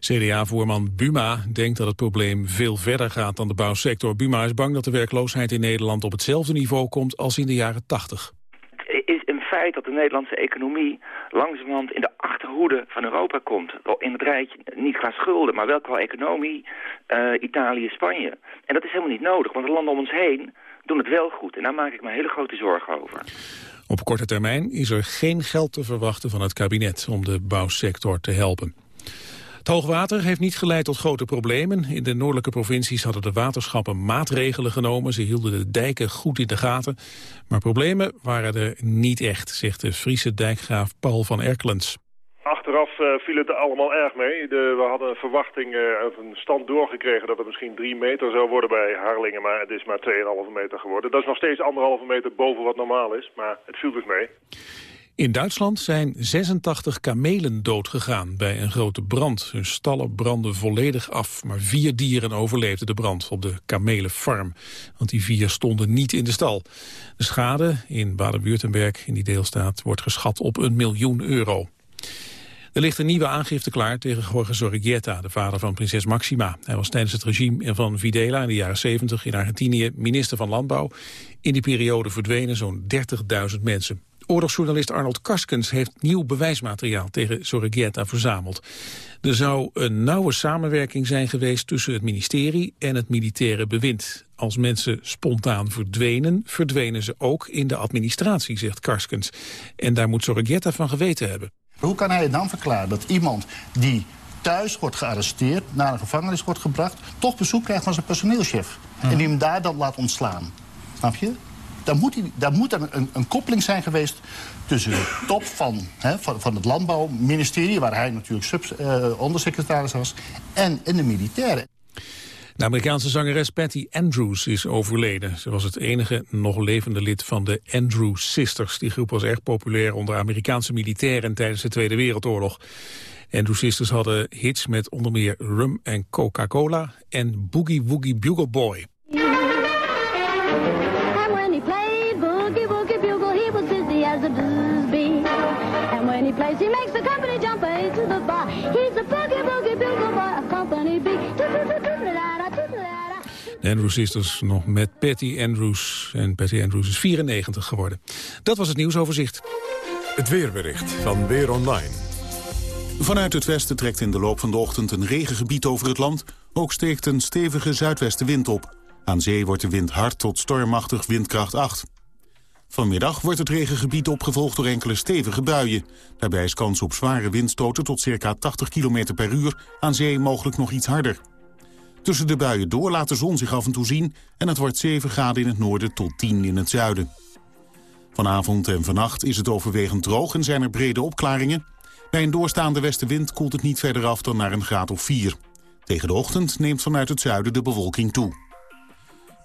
CDA-voorman Buma denkt dat het probleem veel verder gaat dan de bouwsector. Buma is bang dat de werkloosheid in Nederland op hetzelfde niveau komt als in de jaren 80 feit dat de Nederlandse economie langzamerhand in de achterhoede van Europa komt. In het rijtje, niet qua schulden, maar wel qua economie, uh, Italië, Spanje. En dat is helemaal niet nodig, want de landen om ons heen doen het wel goed. En daar maak ik me hele grote zorgen over. Op korte termijn is er geen geld te verwachten van het kabinet om de bouwsector te helpen. Het hoogwater heeft niet geleid tot grote problemen. In de noordelijke provincies hadden de waterschappen maatregelen genomen. Ze hielden de dijken goed in de gaten. Maar problemen waren er niet echt, zegt de Friese dijkgraaf Paul van Erklens. Achteraf uh, viel het allemaal erg mee. De, we hadden een verwachting, uh, een stand doorgekregen dat het misschien drie meter zou worden bij Harlingen. Maar het is maar 2,5 meter geworden. Dat is nog steeds anderhalve meter boven wat normaal is. Maar het viel dus mee. In Duitsland zijn 86 kamelen doodgegaan bij een grote brand. Hun stallen brandden volledig af, maar vier dieren overleefden de brand op de kamelenfarm. Want die vier stonden niet in de stal. De schade in Baden-Württemberg, in die deelstaat, wordt geschat op een miljoen euro. Er ligt een nieuwe aangifte klaar tegen Jorge Zorrigueta, de vader van prinses Maxima. Hij was tijdens het regime van Videla in de jaren 70 in Argentinië minister van Landbouw. In die periode verdwenen zo'n 30.000 mensen. Oorlogsjournalist Arnold Karskens heeft nieuw bewijsmateriaal tegen Sorregieta verzameld. Er zou een nauwe samenwerking zijn geweest tussen het ministerie en het militaire bewind. Als mensen spontaan verdwenen, verdwenen ze ook in de administratie, zegt Karskens. En daar moet Sorregieta van geweten hebben. Hoe kan hij dan verklaren dat iemand die thuis wordt gearresteerd, naar een gevangenis wordt gebracht, toch bezoek krijgt van zijn personeelschef. En die hem daar dan laat ontslaan. Snap je? Daar moet, daar moet er een, een, koppeling zijn geweest tussen de top van, van, van, het landbouwministerie... waar hij natuurlijk sub, uh, ondersecretaris was, en, en de militairen. De Amerikaanse zangeres Patty Andrews is overleden. Ze was het enige nog levende lid van de Andrews Sisters. Die groep was erg populair onder Amerikaanse militairen tijdens de Tweede Wereldoorlog. Andrews Sisters hadden hits met onder meer Rum en Coca-Cola en Boogie Woogie Bugle Boy. Place. He makes the company jump into the bar. He's a boogie boogie bugle boy of company B. De Andrews Sisters nog met Patty Andrews. En Patty Andrews is 94 geworden. Dat was het nieuwsoverzicht. Het weerbericht van Weer Online. Vanuit het westen trekt in de loop van de ochtend een regengebied over het land. Ook steekt een stevige zuidwestenwind op. Aan zee wordt de wind hard tot stormachtig windkracht 8. Vanmiddag wordt het regengebied opgevolgd door enkele stevige buien. Daarbij is kans op zware windstoten tot circa 80 km per uur, aan zee mogelijk nog iets harder. Tussen de buien door laat de zon zich af en toe zien en het wordt 7 graden in het noorden tot 10 in het zuiden. Vanavond en vannacht is het overwegend droog en zijn er brede opklaringen. Bij een doorstaande westenwind koelt het niet verder af dan naar een graad of 4. Tegen de ochtend neemt vanuit het zuiden de bewolking toe.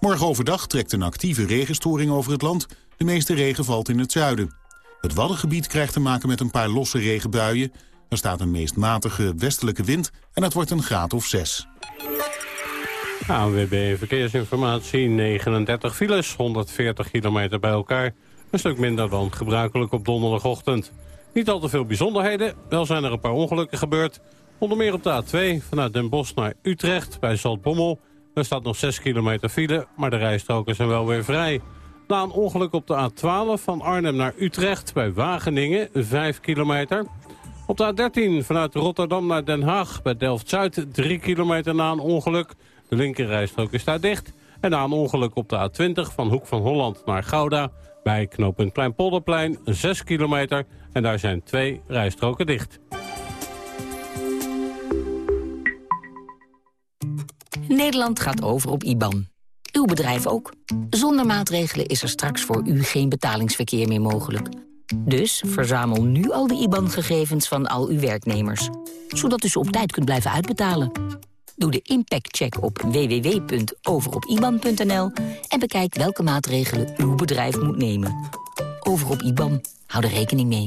Morgen overdag trekt een actieve regenstoring over het land de meeste regen valt in het zuiden. Het Waddengebied krijgt te maken met een paar losse regenbuien. Er staat een meest matige westelijke wind en het wordt een graad of 6. ANWB Verkeersinformatie, 39 files, 140 kilometer bij elkaar. Een stuk minder dan gebruikelijk op donderdagochtend. Niet al te veel bijzonderheden, wel zijn er een paar ongelukken gebeurd. Onder meer op de A2 vanuit Den Bosch naar Utrecht bij Zaltbommel. Er staat nog 6 kilometer file, maar de rijstroken zijn wel weer vrij. Na een ongeluk op de A12 van Arnhem naar Utrecht bij Wageningen, 5 kilometer. Op de A13 vanuit Rotterdam naar Den Haag bij Delft-Zuid, 3 kilometer na een ongeluk. De linkerrijstrook is daar dicht. En na een ongeluk op de A20 van Hoek van Holland naar Gouda... bij knooppunt Kleinpolderplein, 6 kilometer. En daar zijn twee rijstroken dicht. Nederland gaat over op IBAN. Uw bedrijf ook. Zonder maatregelen is er straks voor u geen betalingsverkeer meer mogelijk. Dus verzamel nu al de IBAN-gegevens van al uw werknemers. Zodat u ze op tijd kunt blijven uitbetalen. Doe de impactcheck op www.overopiban.nl en bekijk welke maatregelen uw bedrijf moet nemen. Over op IBAN. Hou er rekening mee.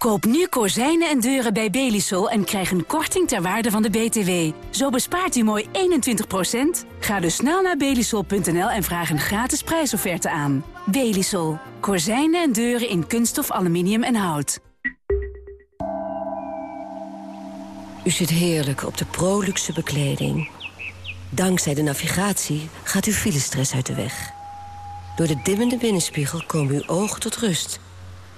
Koop nu kozijnen en deuren bij Belisol en krijg een korting ter waarde van de BTW. Zo bespaart u mooi 21%. Ga dus snel naar belisol.nl en vraag een gratis prijsofferte aan. Belisol. Kozijnen en deuren in kunststof, aluminium en hout. U zit heerlijk op de Proluxe bekleding. Dankzij de navigatie gaat uw filestress uit de weg. Door de dimmende binnenspiegel komen uw ogen tot rust...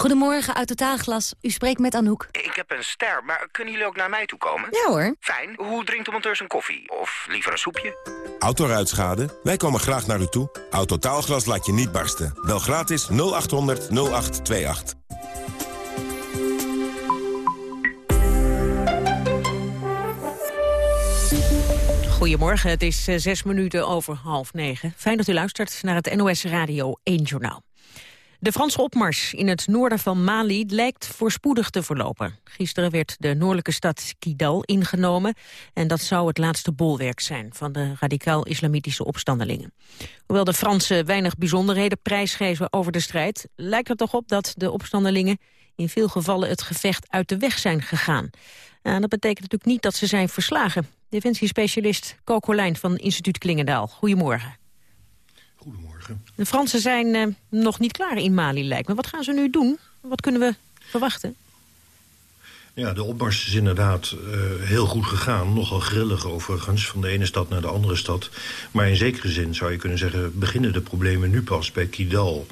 Goedemorgen, uit Totaalglas. U spreekt met Anouk. Ik heb een ster, maar kunnen jullie ook naar mij toe komen? Ja hoor. Fijn. Hoe drinkt de monteur zijn koffie? Of liever een soepje? Autoruitschade? Wij komen graag naar u toe. Autotaalglas laat je niet barsten. Bel gratis 0800 0828. Goedemorgen, het is eh, zes minuten over half negen. Fijn dat u luistert naar het NOS Radio 1 Journaal. De Franse opmars in het noorden van Mali lijkt voorspoedig te verlopen. Gisteren werd de noordelijke stad Kidal ingenomen... en dat zou het laatste bolwerk zijn van de radicaal-islamitische opstandelingen. Hoewel de Fransen weinig bijzonderheden prijsgeven over de strijd... lijkt er toch op dat de opstandelingen in veel gevallen het gevecht uit de weg zijn gegaan. En dat betekent natuurlijk niet dat ze zijn verslagen. Defensiespecialist Kokolijn van instituut Klingendaal. Goedemorgen. De Fransen zijn uh, nog niet klaar in Mali, lijkt me. Wat gaan ze nu doen? Wat kunnen we verwachten? Ja, de opmars is inderdaad uh, heel goed gegaan. Nogal grillig overigens, van de ene stad naar de andere stad. Maar in zekere zin zou je kunnen zeggen... beginnen de problemen nu pas bij Kidal.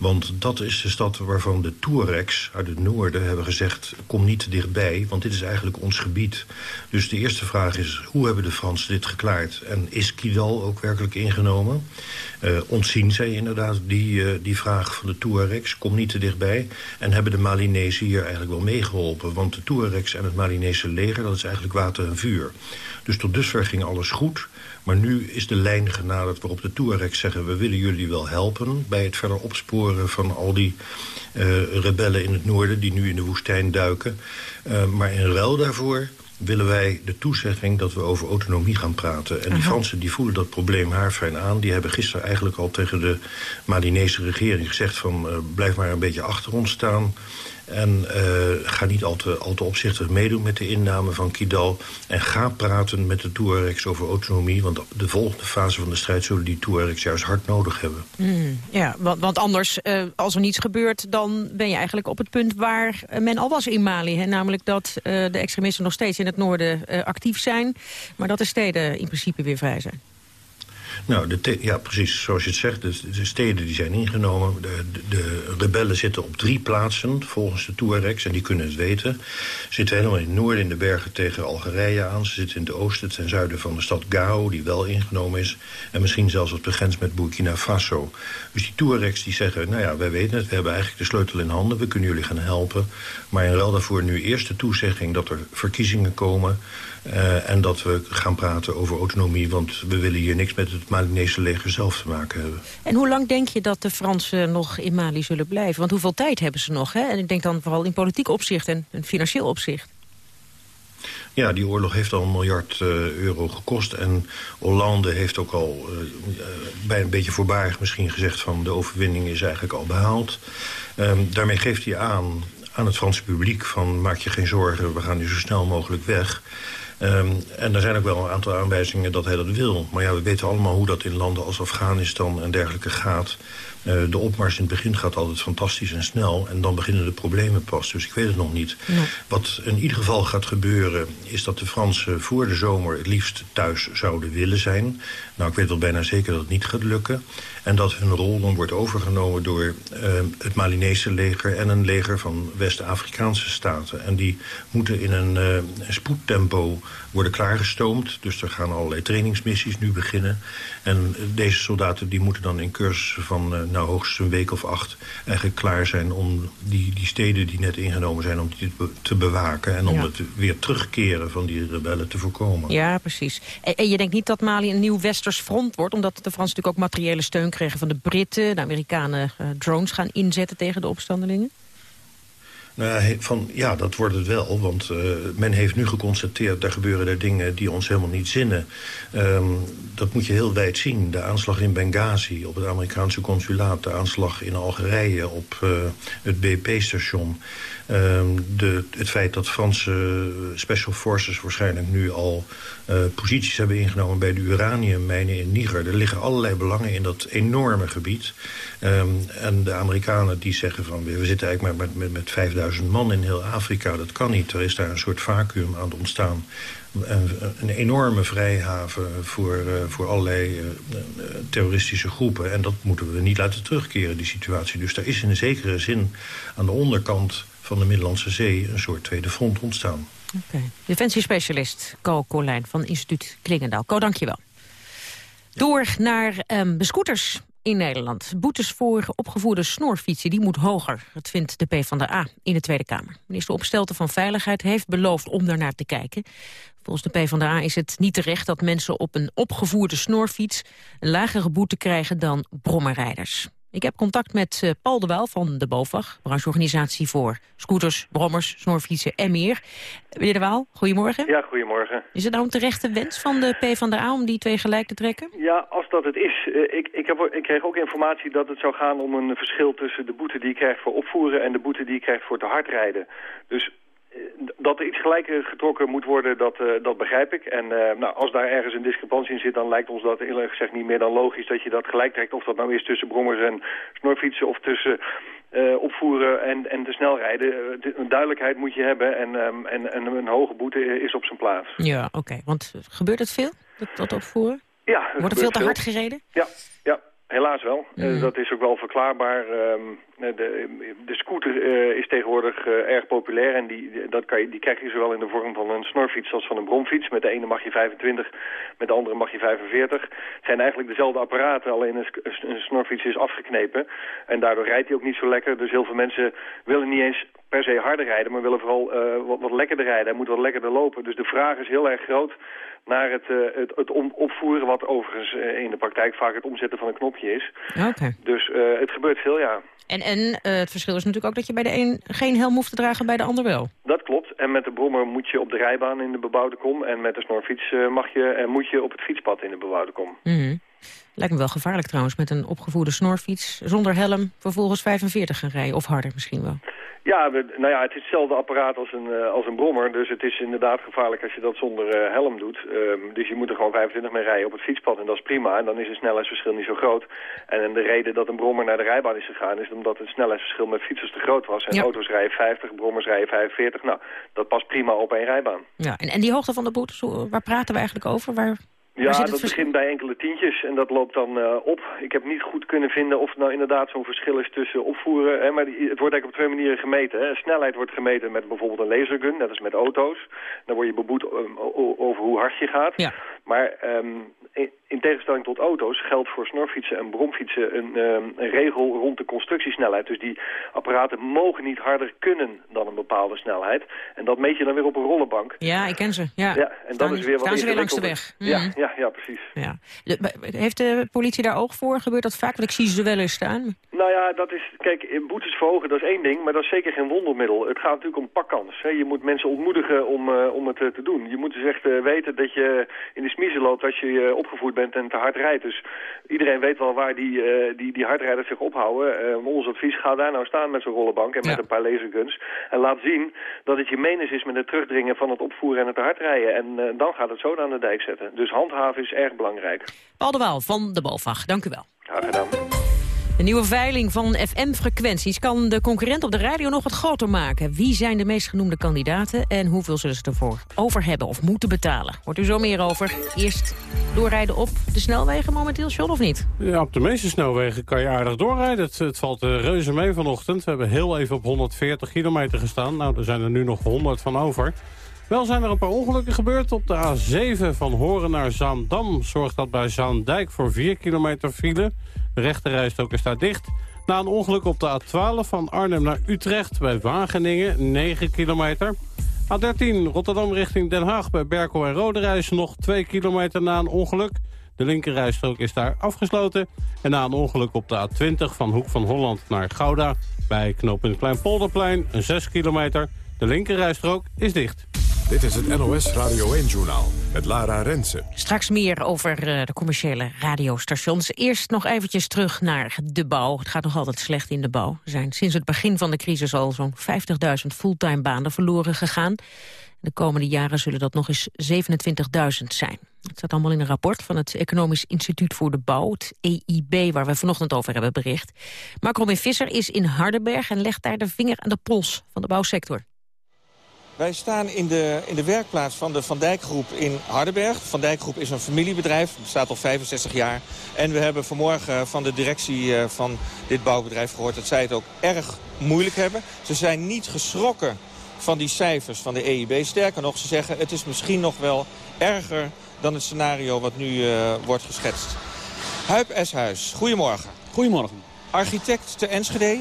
Want dat is de stad waarvan de Tuaregs uit het noorden hebben gezegd... kom niet te dichtbij, want dit is eigenlijk ons gebied. Dus de eerste vraag is, hoe hebben de Fransen dit geklaard? En is Kidal ook werkelijk ingenomen? Uh, ontzien zij inderdaad die, uh, die vraag van de Tuaregs, kom niet te dichtbij. En hebben de Malinezen hier eigenlijk wel meegeholpen. Want de Tuaregs en het Malinese leger, dat is eigenlijk water en vuur. Dus tot dusver ging alles goed... Maar nu is de lijn genaderd waarop de Tuaregs zeggen... we willen jullie wel helpen bij het verder opsporen van al die uh, rebellen in het noorden... die nu in de woestijn duiken. Uh, maar in ruil daarvoor willen wij de toezegging dat we over autonomie gaan praten. En die Fransen die voelen dat probleem haarfijn aan. Die hebben gisteren eigenlijk al tegen de Malinese regering gezegd... van uh, blijf maar een beetje achter ons staan... En uh, ga niet al te, al te opzichtig meedoen met de inname van Kidal. En ga praten met de Tuaregs over autonomie. Want de volgende fase van de strijd zullen die Tuaregs juist hard nodig hebben. Mm, ja, want, anders, uh, als er niets gebeurt... dan ben je eigenlijk op het punt waar men al was in Mali. Hè? Namelijk dat de extremisten nog steeds in het noorden actief zijn. Maar dat de steden in principe weer vrij zijn. Nou, de ja, precies zoals je het zegt. De, de steden die zijn ingenomen. De, de, de, rebellen zitten op drie plaatsen, volgens de Tuaregs. En die kunnen het weten. Ze zitten helemaal in het noorden in de bergen tegen Algerije aan. Ze zitten in het oosten ten zuiden van de stad Gao, die wel ingenomen is. En misschien zelfs op de grens met Burkina Faso. Dus die Tuaregs die zeggen, nou ja, wij weten het. We hebben eigenlijk de sleutel in handen. We kunnen jullie gaan helpen. Maar in ruil daarvoor nu eerst de toezegging dat er verkiezingen komen... Uh, en dat we gaan praten over autonomie, want we willen hier niks met het Malinese leger zelf te maken hebben. En hoe lang denk je dat de Fransen nog in Mali zullen blijven? Want hoeveel tijd hebben ze nog? Hè? En ik denk dan vooral in politiek opzicht en, financieel opzicht. Ja, die oorlog heeft al een miljard uh, euro gekost. En Hollande heeft ook al uh, bij een beetje voorbarig misschien gezegd... van de overwinning is eigenlijk al behaald. Um, daarmee geeft hij aan aan het Franse publiek van maak je geen zorgen, we gaan nu zo snel mogelijk weg. Ehm, en er zijn ook wel een aantal aanwijzingen dat hij dat wil. Maar ja, we weten allemaal hoe dat in landen als Afghanistan en dergelijke gaat. Uh, de opmars in het begin gaat altijd fantastisch en snel. En dan beginnen de problemen pas. Dus ik weet het nog niet. Wat in ieder geval gaat gebeuren... is dat de Fransen voor de zomer het liefst thuis zouden willen zijn. Nou, ik weet wel bijna zeker dat het niet gaat lukken. En dat hun rol dan wordt overgenomen door uh, het Malinese leger... en een leger van West-Afrikaanse staten. En die moeten in een, uh, spoedtempo worden klaargestoomd. Dus er gaan allerlei trainingsmissies nu beginnen. En deze soldaten die moeten dan in cursussen van uh, nou, hoogstens een week of acht... eigenlijk klaar zijn om die, die steden die net ingenomen zijn... om die te, te bewaken en om Ja. het weer terugkeren van die rebellen te voorkomen. Ja, precies. En, en je denkt niet dat Mali een nieuw westers front wordt... omdat de Fransen natuurlijk ook materiële steun kregen van de Britten. De Amerikanen eh, drones gaan inzetten tegen de opstandelingen? Nou, van, ja, dat wordt het wel, want eh, men heeft nu geconstateerd... er gebeuren er dingen die ons helemaal niet zinnen. Ehm, dat moet je heel wijd zien. De aanslag in Benghazi op het Amerikaanse consulaat... de aanslag in Algerije op eh, het BP-station... Ehm, de, het feit dat Franse special forces waarschijnlijk nu al eh, posities hebben ingenomen bij de uraniummijnen in Niger. Er liggen allerlei belangen in dat enorme gebied. Ehm, en de Amerikanen die zeggen van we zitten eigenlijk maar met, met, met 5000 man in heel Afrika. Dat kan niet. Er is daar een soort vacuüm aan het ontstaan. Een, een enorme vrijhaven voor, eh, voor allerlei eh, eh, terroristische groepen. En dat moeten we niet laten terugkeren, die situatie. Dus daar is in een zekere zin aan de onderkant van de Middellandse Zee... een soort tweede front ontstaan. Oké. Defensiespecialist Co Colijn van instituut Klingendaal. Co, dank je wel. Door naar ehm, de scooters in Nederland. Boetes voor opgevoerde snorfietsen, die moet hoger. Dat vindt de PvdA in de Tweede Kamer. Minister Opstelten van Veiligheid heeft beloofd om daarnaar te kijken. Volgens de PvdA is het niet terecht dat mensen op een opgevoerde snorfiets... een lagere boete krijgen dan brommerrijders. Ik heb contact met eh, Paul de Waal van de BOVAG, brancheorganisatie voor scooters, brommers, snorfietsen en meer. Meneer de Waal, goedemorgen. Ja, goedemorgen. Is het nou een terechte wens van de PvdA om die twee gelijk te trekken? Ja, als dat het is. eh, ik, ik, heb, ik kreeg ook informatie dat het zou gaan om een verschil tussen de boete die je krijgt voor opvoeren en de boete die je krijgt voor te hard rijden. Dus dat er iets gelijker getrokken moet worden, dat, eh, dat begrijp ik. En eh, nou, als daar ergens een discrepantie in zit, dan lijkt ons dat eerlijk gezegd niet meer dan logisch dat je dat gelijk trekt. Of dat nou is tussen brommers en snorfietsen of tussen eh, opvoeren en, en. Eh, de- een duidelijkheid moet je hebben en, ehm, en, en een hoge boete is op zijn plaats. Ja, oké. Want eh, gebeurt het veel, dat, dat opvoeren? Ja, Wordt er veel te hard gereden? Ja, ja, helaas wel. Eh, Mhm. dat is ook wel verklaarbaar. Eh, de, de scooter eh, is tegenwoordig eh, erg populair en die, dat kan je, die krijg je zowel in de vorm van een snorfiets als van een bromfiets. Met de ene mag je 25, met de andere mag je 45. Het zijn eigenlijk dezelfde apparaten, alleen een, snorfiets is afgeknepen. En daardoor rijdt hij ook niet zo lekker. Dus heel veel mensen willen niet eens per se harder rijden, maar willen vooral eh, wat, wat lekkerder rijden. Hij moet wat lekkerder lopen. Dus de vraag is heel erg groot naar het, eh, het, opvoeren, wat overigens eh, in de praktijk vaak het omzetten van een knopje is. Dus eh, het gebeurt veel, ja. En, en eh, het verschil is natuurlijk ook dat je bij de een geen helm hoeft te dragen, bij de ander wel. Dat klopt. En met de brommer moet je op de rijbaan in de bebouwde kom. En met de snorfiets eh, mag je, en moet je op het fietspad in de bebouwde kom. Mhm. Lijkt me wel gevaarlijk trouwens, met een opgevoerde snorfiets, zonder helm, vervolgens 45 gaan rijden, of harder misschien wel. Ja, we- nou ja, het is hetzelfde apparaat als een, eh, als een brommer. Dus het is inderdaad gevaarlijk als je dat zonder eh, helm doet. Ehm, dus je moet er gewoon 25 mee rijden op het fietspad. En dat is prima. En dan is het snelheidsverschil niet zo groot. En de reden dat een brommer naar de rijbaan is gegaan... is omdat het snelheidsverschil met fietsers te groot was. En Ja. auto's rijden 50, brommers rijden 45. Nou, dat past prima op één rijbaan. Ja, en, en die hoogte van de boetes, waar praten we eigenlijk over? Waar Ja, dat verschil? begint bij enkele tientjes en dat loopt dan eh, op. Ik heb niet goed kunnen vinden of het nou inderdaad zo'n verschil is tussen opvoeren. Hè, maar die, het wordt eigenlijk op twee manieren gemeten. Hè. Snelheid wordt gemeten met bijvoorbeeld een lasergun, net als met auto's. Dan word je beboet um, over hoe hard je gaat. Ja. Maar ehm, in, in tegenstelling tot auto's geldt voor snorfietsen en bromfietsen een, ehm, een regel rond de constructiesnelheid. Dus die apparaten mogen niet harder kunnen dan een bepaalde snelheid. En dat meet je dan weer op een rollenbank. Ja, ik ken ze. Ja, Ja, en dat Staan- is weer wat staan ze weer langs de weg. ingewikkelder. Mhm. Ja, ja, ja, precies. Ja. Heeft de politie daar oog voor? Gebeurt dat vaak? Want ik zie ze wel eens staan. Nou ja, dat is, kijk, in boetes verhogen, dat is één ding, maar dat is zeker geen wondermiddel. Het gaat natuurlijk om pakkans. Hè. Je moet mensen ontmoedigen om, uh, om het uh, te doen. Je moet dus echt uh, weten dat je in de smiezen loopt als je opgevoed bent en te hard rijdt. Dus iedereen weet wel waar die, die, die hardrijders zich ophouden. ons advies, ga daar nou staan met zo'n rollenbank en met een paar laserguns. En laat zien dat het je menens is met het terugdringen van het opvoeren en het hardrijden. En dan gaat het zo aan de dijk zetten. Dus handhaven is erg belangrijk. Paul de Waal van de BOVAG, dank u wel. Graag gedaan. De nieuwe veiling van FM-frequenties kan de concurrent op de radio nog wat groter maken. Wie zijn de meest genoemde kandidaten en hoeveel zullen ze ervoor over hebben of moeten betalen? Hoort u zo meer over. Eerst doorrijden op de snelwegen momenteel, John, of niet? Ja, op de meeste snelwegen kan je aardig doorrijden. Het, valt uh, reuze mee vanochtend. We hebben heel even op 140 kilometer gestaan. Nou, er zijn er nu nog 100 van over. Wel zijn er een paar ongelukken gebeurd. Op de A7 van Horen naar Zaandam zorgt dat bij Zaandijk voor 4 kilometer file. De rechterrijstok is daar dicht. Na een ongeluk op de A12 van Arnhem naar Utrecht bij Wageningen, 9 kilometer. A13 Rotterdam richting Den Haag bij Berkel en Roderijs nog 2 kilometer na een ongeluk. De linkerrijstrook is daar afgesloten. En na een ongeluk op de A20 van Hoek van Holland naar Gouda... bij knooppunt Kleinpolderplein, 6 kilometer. De linkerrijstrook is dicht. Dit is het NOS Radio 1-journaal met Lara Rensen. Straks meer over uh, de commerciële radiostations. Eerst nog eventjes terug naar de bouw. Het gaat nog altijd slecht in de bouw. Er zijn sinds het begin van de crisis al zo'n 50.000 fulltime banen verloren gegaan. De komende jaren zullen dat nog eens 27.000 zijn. Het staat allemaal in een rapport van het Economisch Instituut voor de Bouw, het EIB, waar we vanochtend over hebben bericht. Mark Robin Visser is in Hardenberg en legt daar de vinger aan de pols van de bouwsector. Wij staan in de, in de werkplaats van de Van Dijk Groep in Hardenberg. Van Dijk Groep is een familiebedrijf, bestaat al 65 jaar. En we hebben vanmorgen van de directie eh, van dit bouwbedrijf gehoord... dat zij het ook erg moeilijk hebben. Ze zijn niet geschrokken van die cijfers van de EIB. Sterker nog, ze zeggen het is misschien nog wel erger dan het scenario wat nu uh, wordt geschetst. Huip Eshuis, goedemorgen. Goedemorgen. Architect te Enschede.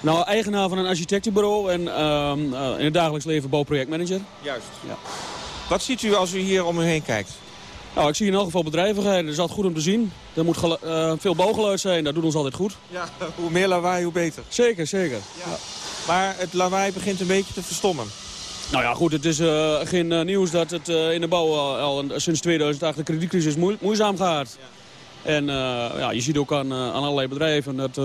Nou, eigenaar van een architectenbureau en uh, in het dagelijks leven bouwprojectmanager. Juist. Ja. Wat ziet u als u hier om u heen kijkt? Nou, ik zie in elk geval bedrijvigheid. Dat is altijd goed om te zien. Er moet uh, veel bouwgeluid zijn. Dat doet ons altijd goed. Ja, hoe meer lawaai, hoe beter. Zeker, zeker. Ja. Maar het lawaai begint een beetje te verstommen. Nou ja, goed, het is uh, geen uh, nieuws dat het in de bouw al sinds 2008 de kredietcrisis moe moeizaam gaat. Ja. En ja, je ziet ook aan, aan allerlei bedrijven dat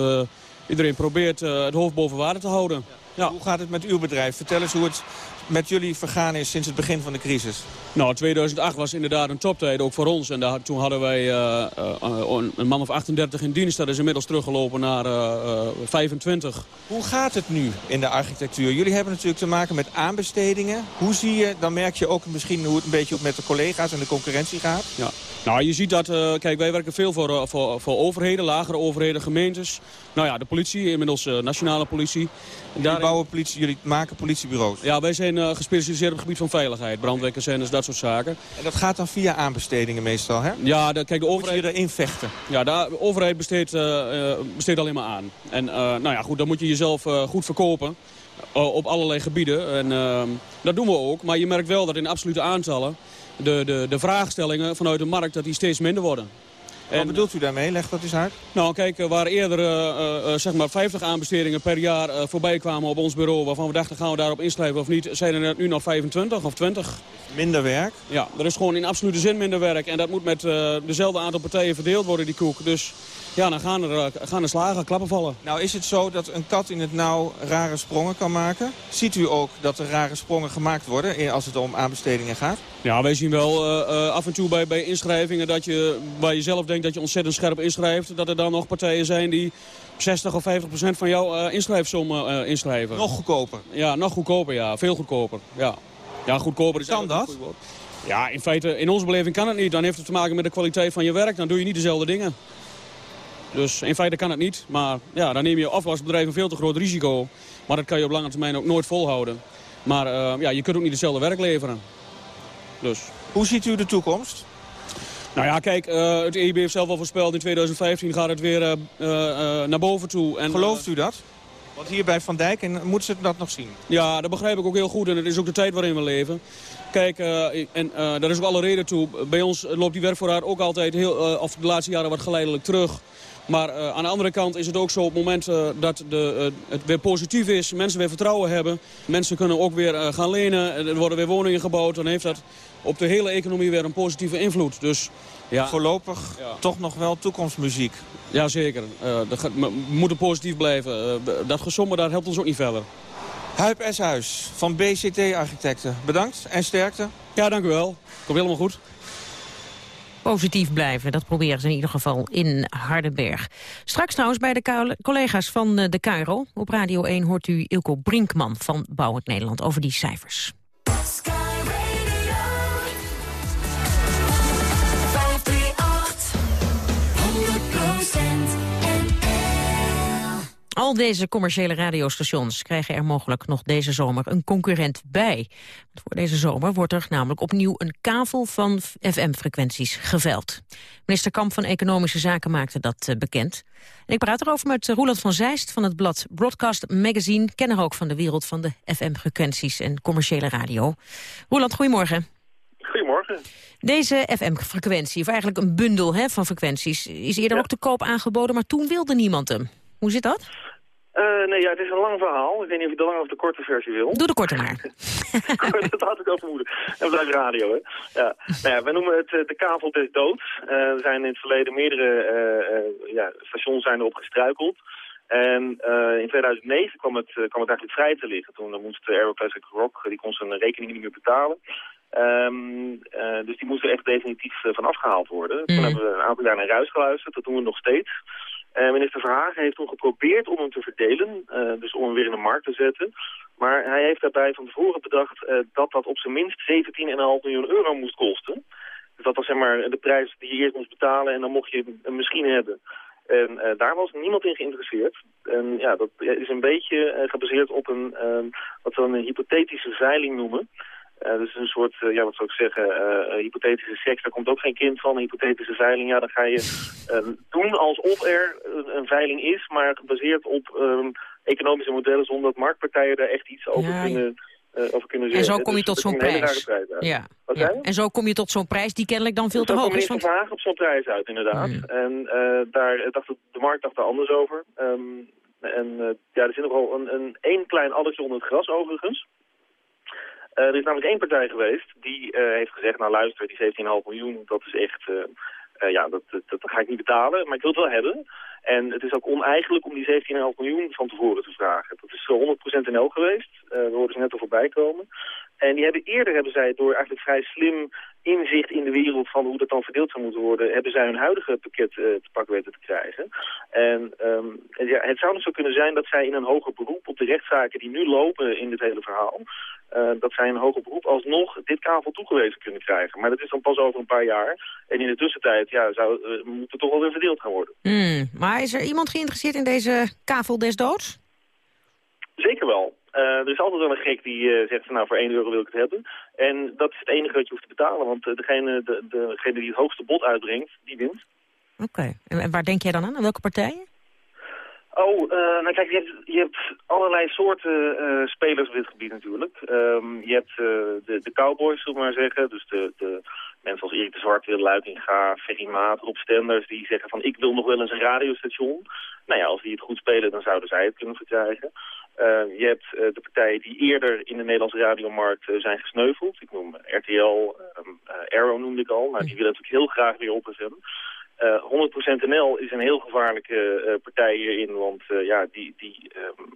iedereen probeert uh, het hoofd boven water te houden. Ja. Hoe gaat het met uw bedrijf? Vertel eens hoe het met jullie vergaan is sinds het begin van de crisis. Nou, 2008 was inderdaad een toptijd, ook voor ons. En daar, toen hadden wij uh, uh, een man of 38 in dienst. Dat is inmiddels teruggelopen naar 25. Hoe gaat het nu in de architectuur? Jullie hebben natuurlijk te maken met aanbestedingen. Hoe zie je, dan merk je ook misschien hoe het een beetje met de collega's en de concurrentie gaat. Ja. Nou, je ziet dat, kijk, wij werken veel voor, voor, voor overheden, lagere overheden, gemeentes. Nou ja, de politie, inmiddels nationale politie. Jullie, bouwen politie, jullie maken politiebureaus? Ja, wij zijn gespecialiseerd op het gebied van veiligheid, brandweerkazernes, dat soort zaken. En dat gaat dan via aanbestedingen meestal, hè? Ja, de, kijk, de overheid... Moet je erin vechten? Ja, de overheid besteedt, besteedt alleen maar aan. En nou ja, goed, dan moet je jezelf goed verkopen. op allerlei gebieden. En dat doen we ook. Maar je merkt wel dat in absolute aantallen de, de, de vraagstellingen vanuit de markt dat die steeds minder worden. Wat bedoelt u daarmee? Leg dat eens uit. Nou, kijk, waar eerder uh, uh, zeg maar 50 aanbestedingen per jaar uh, voorbij kwamen op ons bureau... waarvan we dachten, gaan we daarop inschrijven of niet... zijn er nu nog 25 of 20. Minder werk? Ja, er is gewoon in absolute zin minder werk. En dat moet met dezelfde aantal partijen verdeeld worden, die koek. Dus ja, dan gaan er, gaan er slagen, klappen vallen. Nou is het zo dat een kat in het nauw rare sprongen kan maken. Ziet u ook dat er rare sprongen gemaakt worden als het om aanbestedingen gaat? Ja, wij zien wel af en toe bij, bij inschrijvingen dat je waar je zelf denkt dat je ontzettend scherp inschrijft... dat er dan nog partijen zijn die 60 of 50 procent van jouw uh, inschrijfsom uh, inschrijven. Nog goedkoper? Ja, nog goedkoper, ja. Veel goedkoper, ja. Ja, goedkoper is Kan dat? Ja, in feite, in onze beleving kan het niet. Dan heeft het te maken met de kwaliteit van je werk. Dan doe je niet dezelfde dingen. Dus in feite kan het niet. Maar ja, dan neem je afwasbedrijf een veel te groot risico. Maar dat kan je op lange termijn ook nooit volhouden. Maar uh, ja, je kunt ook niet hetzelfde werk leveren. Dus. Hoe ziet u de toekomst? Nou ja, kijk, uh, het EIB heeft zelf al voorspeld... in 2015 gaat het weer uh, uh, naar boven toe. En, Gelooft u dat? Want hier bij Van Dijk, en moeten ze dat nog zien? Ja, dat begrijp ik ook heel goed. En het is ook de tijd waarin we leven. Kijk, en daar is ook alle reden toe. Bij ons loopt die werkvoorraad ook altijd heel, of de laatste jaren wat geleidelijk terug. Maar uh, aan de andere kant is het ook zo op het moment uh, dat de, uh, het weer positief is, mensen weer vertrouwen hebben. Mensen kunnen ook weer gaan lenen, er worden weer woningen gebouwd. Dan heeft dat op de hele economie weer een positieve invloed. Dus ja. Voorlopig ja. toch nog wel toekomstmuziek. Jazeker, we moeten positief blijven. dat gesommen daar helpt ons ook niet verder. Huip Eshuis van BCT Architecten. Bedankt en sterkte. Ja, dank u wel. Komt helemaal goed positief blijven. Dat proberen ze in ieder geval in Hardenberg. Straks trouwens bij de collega's van eh, de Cairo. Op Radio 1 hoort u Ilko Brinkman van Bouwend Nederland over die cijfers. Al deze commerciële radiostations krijgen er mogelijk nog deze zomer een concurrent bij. Voor deze zomer wordt er namelijk opnieuw een kavel van FM-frequenties geveld. Minister Kamp van Economische Zaken maakte dat eh, bekend. En ik praat erover met Roland van Zeist van het blad Broadcast Magazine... kenner ook van de wereld van de FM-frequenties en commerciële radio. Roland, goedemorgen. Goedemorgen. Deze FM-frequentie, of eigenlijk een bundel hè, van frequenties... is eerder ook te koop aangeboden, maar toen wilde niemand hem. Hoe zit dat? Uh, nee, ja, het is een lang verhaal. Ik weet niet of je de lange of de korte versie wil. Doe de korte maar. dat had ik al vermoeden. En blijft radio, hè. Ja. Nou ja, we noemen het uh, de kavel des doods. Uh, er zijn in het verleden meerdere ja, stations zijn erop gestruikeld. En in 2009 kwam het, kwam het eigenlijk vrij te liggen. Toen moest de Aero Classic Rock, die kon zijn rekening niet meer betalen. Um, dus die moest er echt definitief van afgehaald worden. Mm. Toen hebben we een aantal jaar naar Ruis geluisterd. Dat doen we nog steeds. Uh, minister Verhagen heeft toen geprobeerd om hem te verdelen, uh, dus om hem weer in de markt te zetten. Maar hij heeft daarbij van tevoren bedacht uh, dat dat op zijn minst 17,5 miljoen euro moest kosten. Dus dat was zeg maar de prijs die je eerst moest betalen en dan mocht je een machine hebben. En daar was niemand in geïnteresseerd. En ja, dat is een beetje gebaseerd op een, wat we een hypothetische veiling noemen. Uh, dus een soort, uh, ja, wat zou ik zeggen, uh, hypothetische seks. Daar komt ook geen kind van, een hypothetische veiling. Ja, dan ga je doen alsof er een veiling is, maar gebaseerd op um, economische modellen... zonder dat marktpartijen daar echt iets over kunnen... over kunnen zeggen. En zo kom je tot zo'n prijs. ja. En zo kom je tot zo'n prijs die kennelijk dan veel te hoog is. Want... vraag op zo'n prijs uit, inderdaad. Mm. En daar dacht de markt dacht er anders over. Um, en ja, er zit nogal een, een één klein addertje onder het gras overigens. Uh, er is namelijk één partij geweest die uh, heeft gezegd, nou luister, die 17,5 miljoen, dat is echt, uh, ja, dat, dat, dat, ga ik niet betalen, maar ik wil het wel hebben. En het is ook oneigenlijk om die 17,5 miljoen van tevoren te vragen. Dat is 100% NL geweest, we hoorden ze net al voorbij komen. En die hebben eerder, hebben zij door eigenlijk vrij slim inzicht in de wereld van hoe dat dan verdeeld zou moeten worden, hebben zij hun huidige pakket uh, te pakken weten te krijgen. En um, ja, het zou dus zo kunnen zijn dat zij in een hoger beroep op de rechtszaken die nu lopen in dit hele verhaal, uh, dat zij een hoger beroep alsnog dit kavel toegewezen kunnen krijgen. Maar dat is dan pas over een paar jaar. En in de tussentijd ja, zou, uh, moet het toch wel weer verdeeld gaan worden. Hmm, maar is er iemand geïnteresseerd in deze kavel des doods? Zeker wel. Uh, er is altijd wel een gek die uh, zegt, nou voor 1 euro wil ik het hebben. En dat is het enige wat je hoeft te betalen, want uh, degene, de, degene die het hoogste bod uitbrengt, die wint. Oké, en waar denk jij dan aan? Aan welke partijen? Oh, nou kijk, je hebt, allerlei soorten spelers op dit gebied natuurlijk. Um, je hebt de, de cowboys, zullen we maar zeggen, dus de, de mensen als Erik de Zwart, Wil Luikinga, Ferry Maat, Rob Stenders, die zeggen van ik wil nog wel eens een radiostation. Nou ja, als die het goed spelen, dan zouden zij het kunnen verkrijgen. Uh, je hebt de partijen die eerder in de Nederlandse radiomarkt zijn gesneuveld. Ik noem RTL, um, Arrow noemde ik al. Nou, die willen natuurlijk heel graag weer op FM. 100% NL is een heel gevaarlijke partij hierin, want ja, die, die um,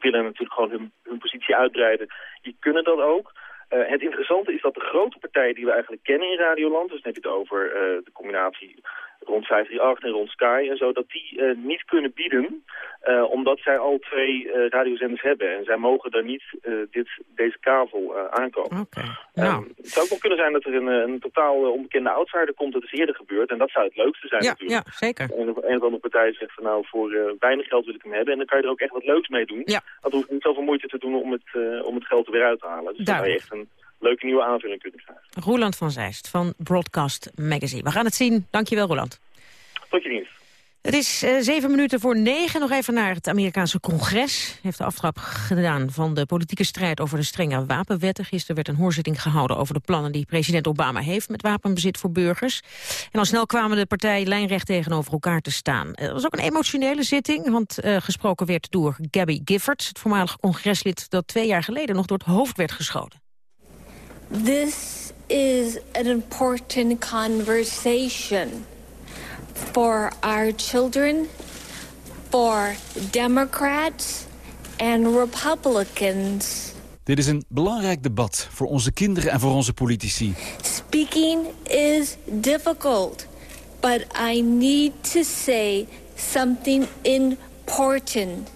willen natuurlijk gewoon hun, hun positie uitbreiden. Die kunnen dat ook. Het interessante is dat de grote partijen die we eigenlijk kennen in Radioland... dus dan heb je het over de combinatie rond 538 en rond Sky en zo... dat die uh, niet kunnen bieden, omdat zij al twee radiozenders hebben. En zij mogen daar niet dit, deze kavel aankomen. Okay. Nou. Um, het zou ook wel kunnen zijn dat er een, een totaal onbekende outsider komt. Dat is eerder gebeurd en dat zou het leukste zijn ja, natuurlijk. Ja, zeker. En een of andere partij zegt van nou, voor weinig geld wil ik hem hebben. En dan kan je er ook echt wat leuks mee doen. Ja. Dat hoeft niet zoveel moeite te doen om het, om het geld er weer uit te halen. Dus dan kan je echt een leuke nieuwe aanvulling kunnen krijgen. Roland van Zeist van Broadcast Magazine. We gaan het zien. Dankjewel, Roland. Tot je dienst. Het is uh, zeven minuten voor negen. Nog even naar het Amerikaanse congres. Heeft de aftrap gedaan van de politieke strijd over de strenge wapenwetten. Gisteren werd een hoorzitting gehouden over de plannen die president Obama heeft met wapenbezit voor burgers. En al snel kwamen de partijen lijnrecht tegenover elkaar te staan. Het was ook een emotionele zitting, want uh, gesproken werd door Gabby Giffords, het voormalige congreslid dat twee jaar geleden nog door het hoofd werd geschoten. This is an important conversation for our children, for Democrats and Republicans. Dit is een belangrijk debat voor onze kinderen en voor onze politici. Speaking is difficult, but I need to say something important.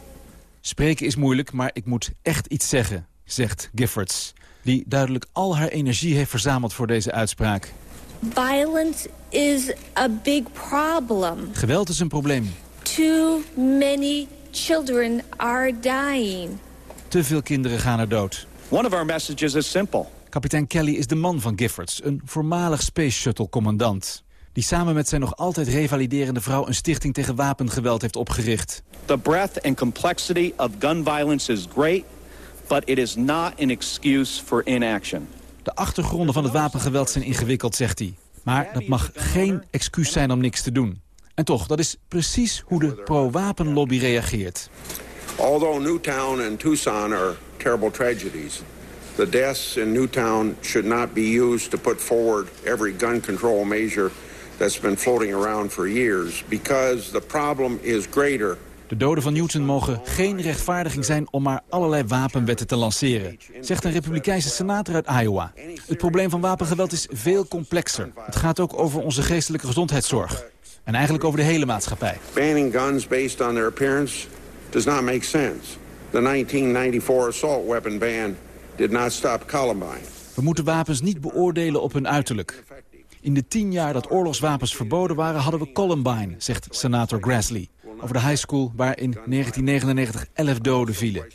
Spreken is moeilijk, maar ik moet echt iets zeggen, zegt Giffords... die duidelijk al haar energie heeft verzameld voor deze uitspraak. Violence is a big problem. Geweld is een probleem. Too many children are dying. Te veel kinderen gaan er dood. One of our messages is simple. Kapitein Kelly is de man van Giffords, een voormalig Space Shuttle-commandant. Die samen met zijn nog altijd revaliderende vrouw een stichting tegen wapengeweld heeft opgericht. The breadth and complexity of gun violence is great, but it is not an excuse for inaction. De achtergronden van het wapengeweld zijn ingewikkeld, zegt hij. Maar dat mag geen excuus zijn om niks te doen. En toch, dat is precies hoe de pro-wapenlobby reageert. Although Newtown and Tucson are terrible tragedies, the deaths in Newtown should not be used to put forward every gun control measure that's been floating around for years because the problem is greater de doden van Newton mogen geen rechtvaardiging zijn om maar allerlei wapenwetten te lanceren, zegt een republikeinse senator uit Iowa. Het probleem van wapengeweld is veel complexer. Het gaat ook over onze geestelijke gezondheidszorg. En eigenlijk over de hele maatschappij. Banning guns based on their appearance does not make sense. The 1994 assault weapon ban did not stop Columbine. We moeten wapens niet beoordelen op hun uiterlijk. In de tien jaar dat oorlogswapens verboden waren hadden we Columbine, zegt senator Grassley over de high school waar in 1999 11 doden vielen.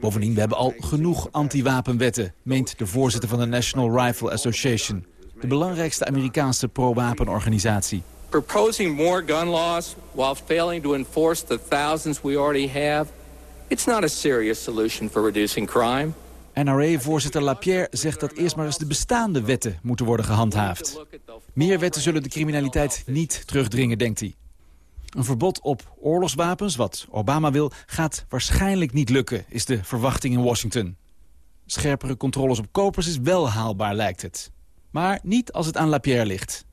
Bovendien, we hebben al genoeg anti-wapenwetten, meent de voorzitter van de National Rifle Association, de belangrijkste Amerikaanse pro-wapenorganisatie. Proposing more gun laws while failing to enforce the thousands we already have, it's not a serious solution for reducing crime. NRA-voorzitter Lapierre zegt dat eerst maar eens de bestaande wetten moeten worden gehandhaafd. Meer wetten zullen de criminaliteit niet terugdringen, denkt hij. Een verbod op oorlogswapens, wat Obama wil, gaat waarschijnlijk niet lukken, is de verwachting in Washington. Scherpere controles op kopers is wel haalbaar, lijkt het. Maar niet als het aan Lapierre ligt.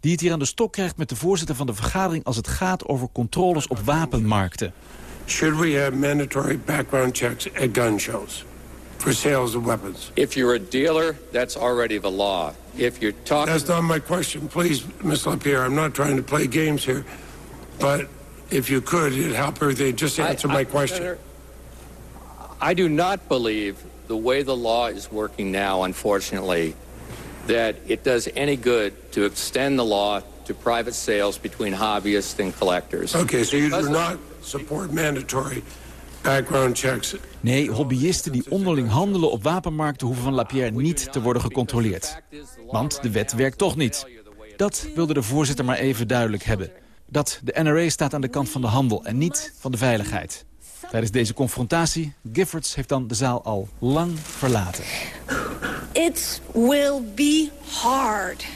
Die het hier aan de stok krijgt met de voorzitter van de vergadering... als het gaat over controles op wapenmarkten. Should we have mandatory background checks at gun shows? For sales of weapons. If you're a dealer, that's already the law. If you're talking... That's not my question. Please, Ms. Lapierre, I'm not trying to play games here. But if you could, it'd help everything. Just answer I, my question. I do not believe the way the law is working now, unfortunately, that it does any good to extend the law to private sales between hobbyists and collectors. Okay, so you do not support mandatory background checks. Nee, hobbyisten die onderling handelen op wapenmarkten hoeven van Lapierre niet te worden gecontroleerd. Want de wet werkt toch niet. Dat wilde de voorzitter maar even duidelijk hebben dat de NRA staat aan de kant van de handel en niet van de veiligheid. Tijdens deze confrontatie, Giffords heeft dan de zaal al lang verlaten. It will be hard,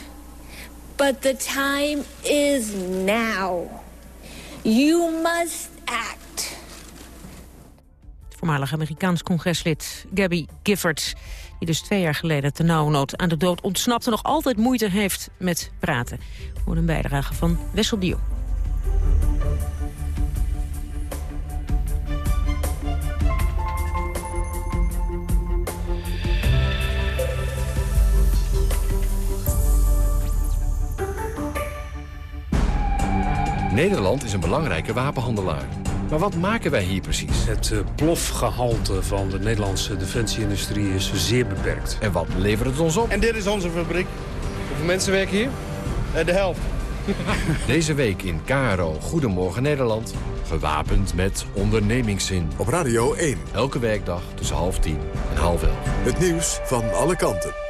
but the time is now. You must act. Voormalig Amerikaans congreslid Gabby Giffords die dus twee jaar geleden te nauwnood aan de dood ontsnapte... nog altijd moeite heeft met praten. Voor een bijdrage van Wessel Dion. Nederland is een belangrijke wapenhandelaar. Maar wat maken wij hier precies? Het uh, plofgehalte van de Nederlandse defensieindustrie is zeer beperkt. En wat levert het ons op? En dit is onze fabriek. Hoeveel mensen werken hier? Uh, de helft. Deze week in KRO Goedemorgen Nederland. Gewapend met ondernemingszin. Op Radio 1. Elke werkdag tussen half tien en half elf. Het nieuws van alle kanten.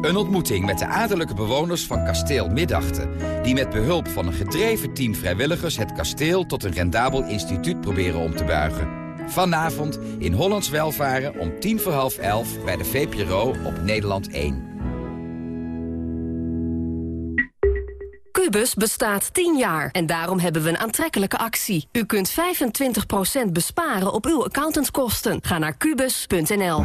Een ontmoeting met de adellijke bewoners van kasteel Middachten... die met behulp van een gedreven team vrijwilligers... het kasteel tot een rendabel instituut proberen om te buigen. Vanavond in Hollands Welvaren om tien voor half elf... bij de VPRO op Nederland 1. Cubus bestaat 10 jaar en daarom hebben we een aantrekkelijke actie. U kunt 25% besparen op uw accountantskosten. Ga naar kubus.nl.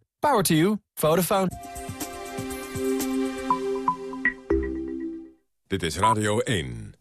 Power to you. Vodafone. Dit is Radio 1.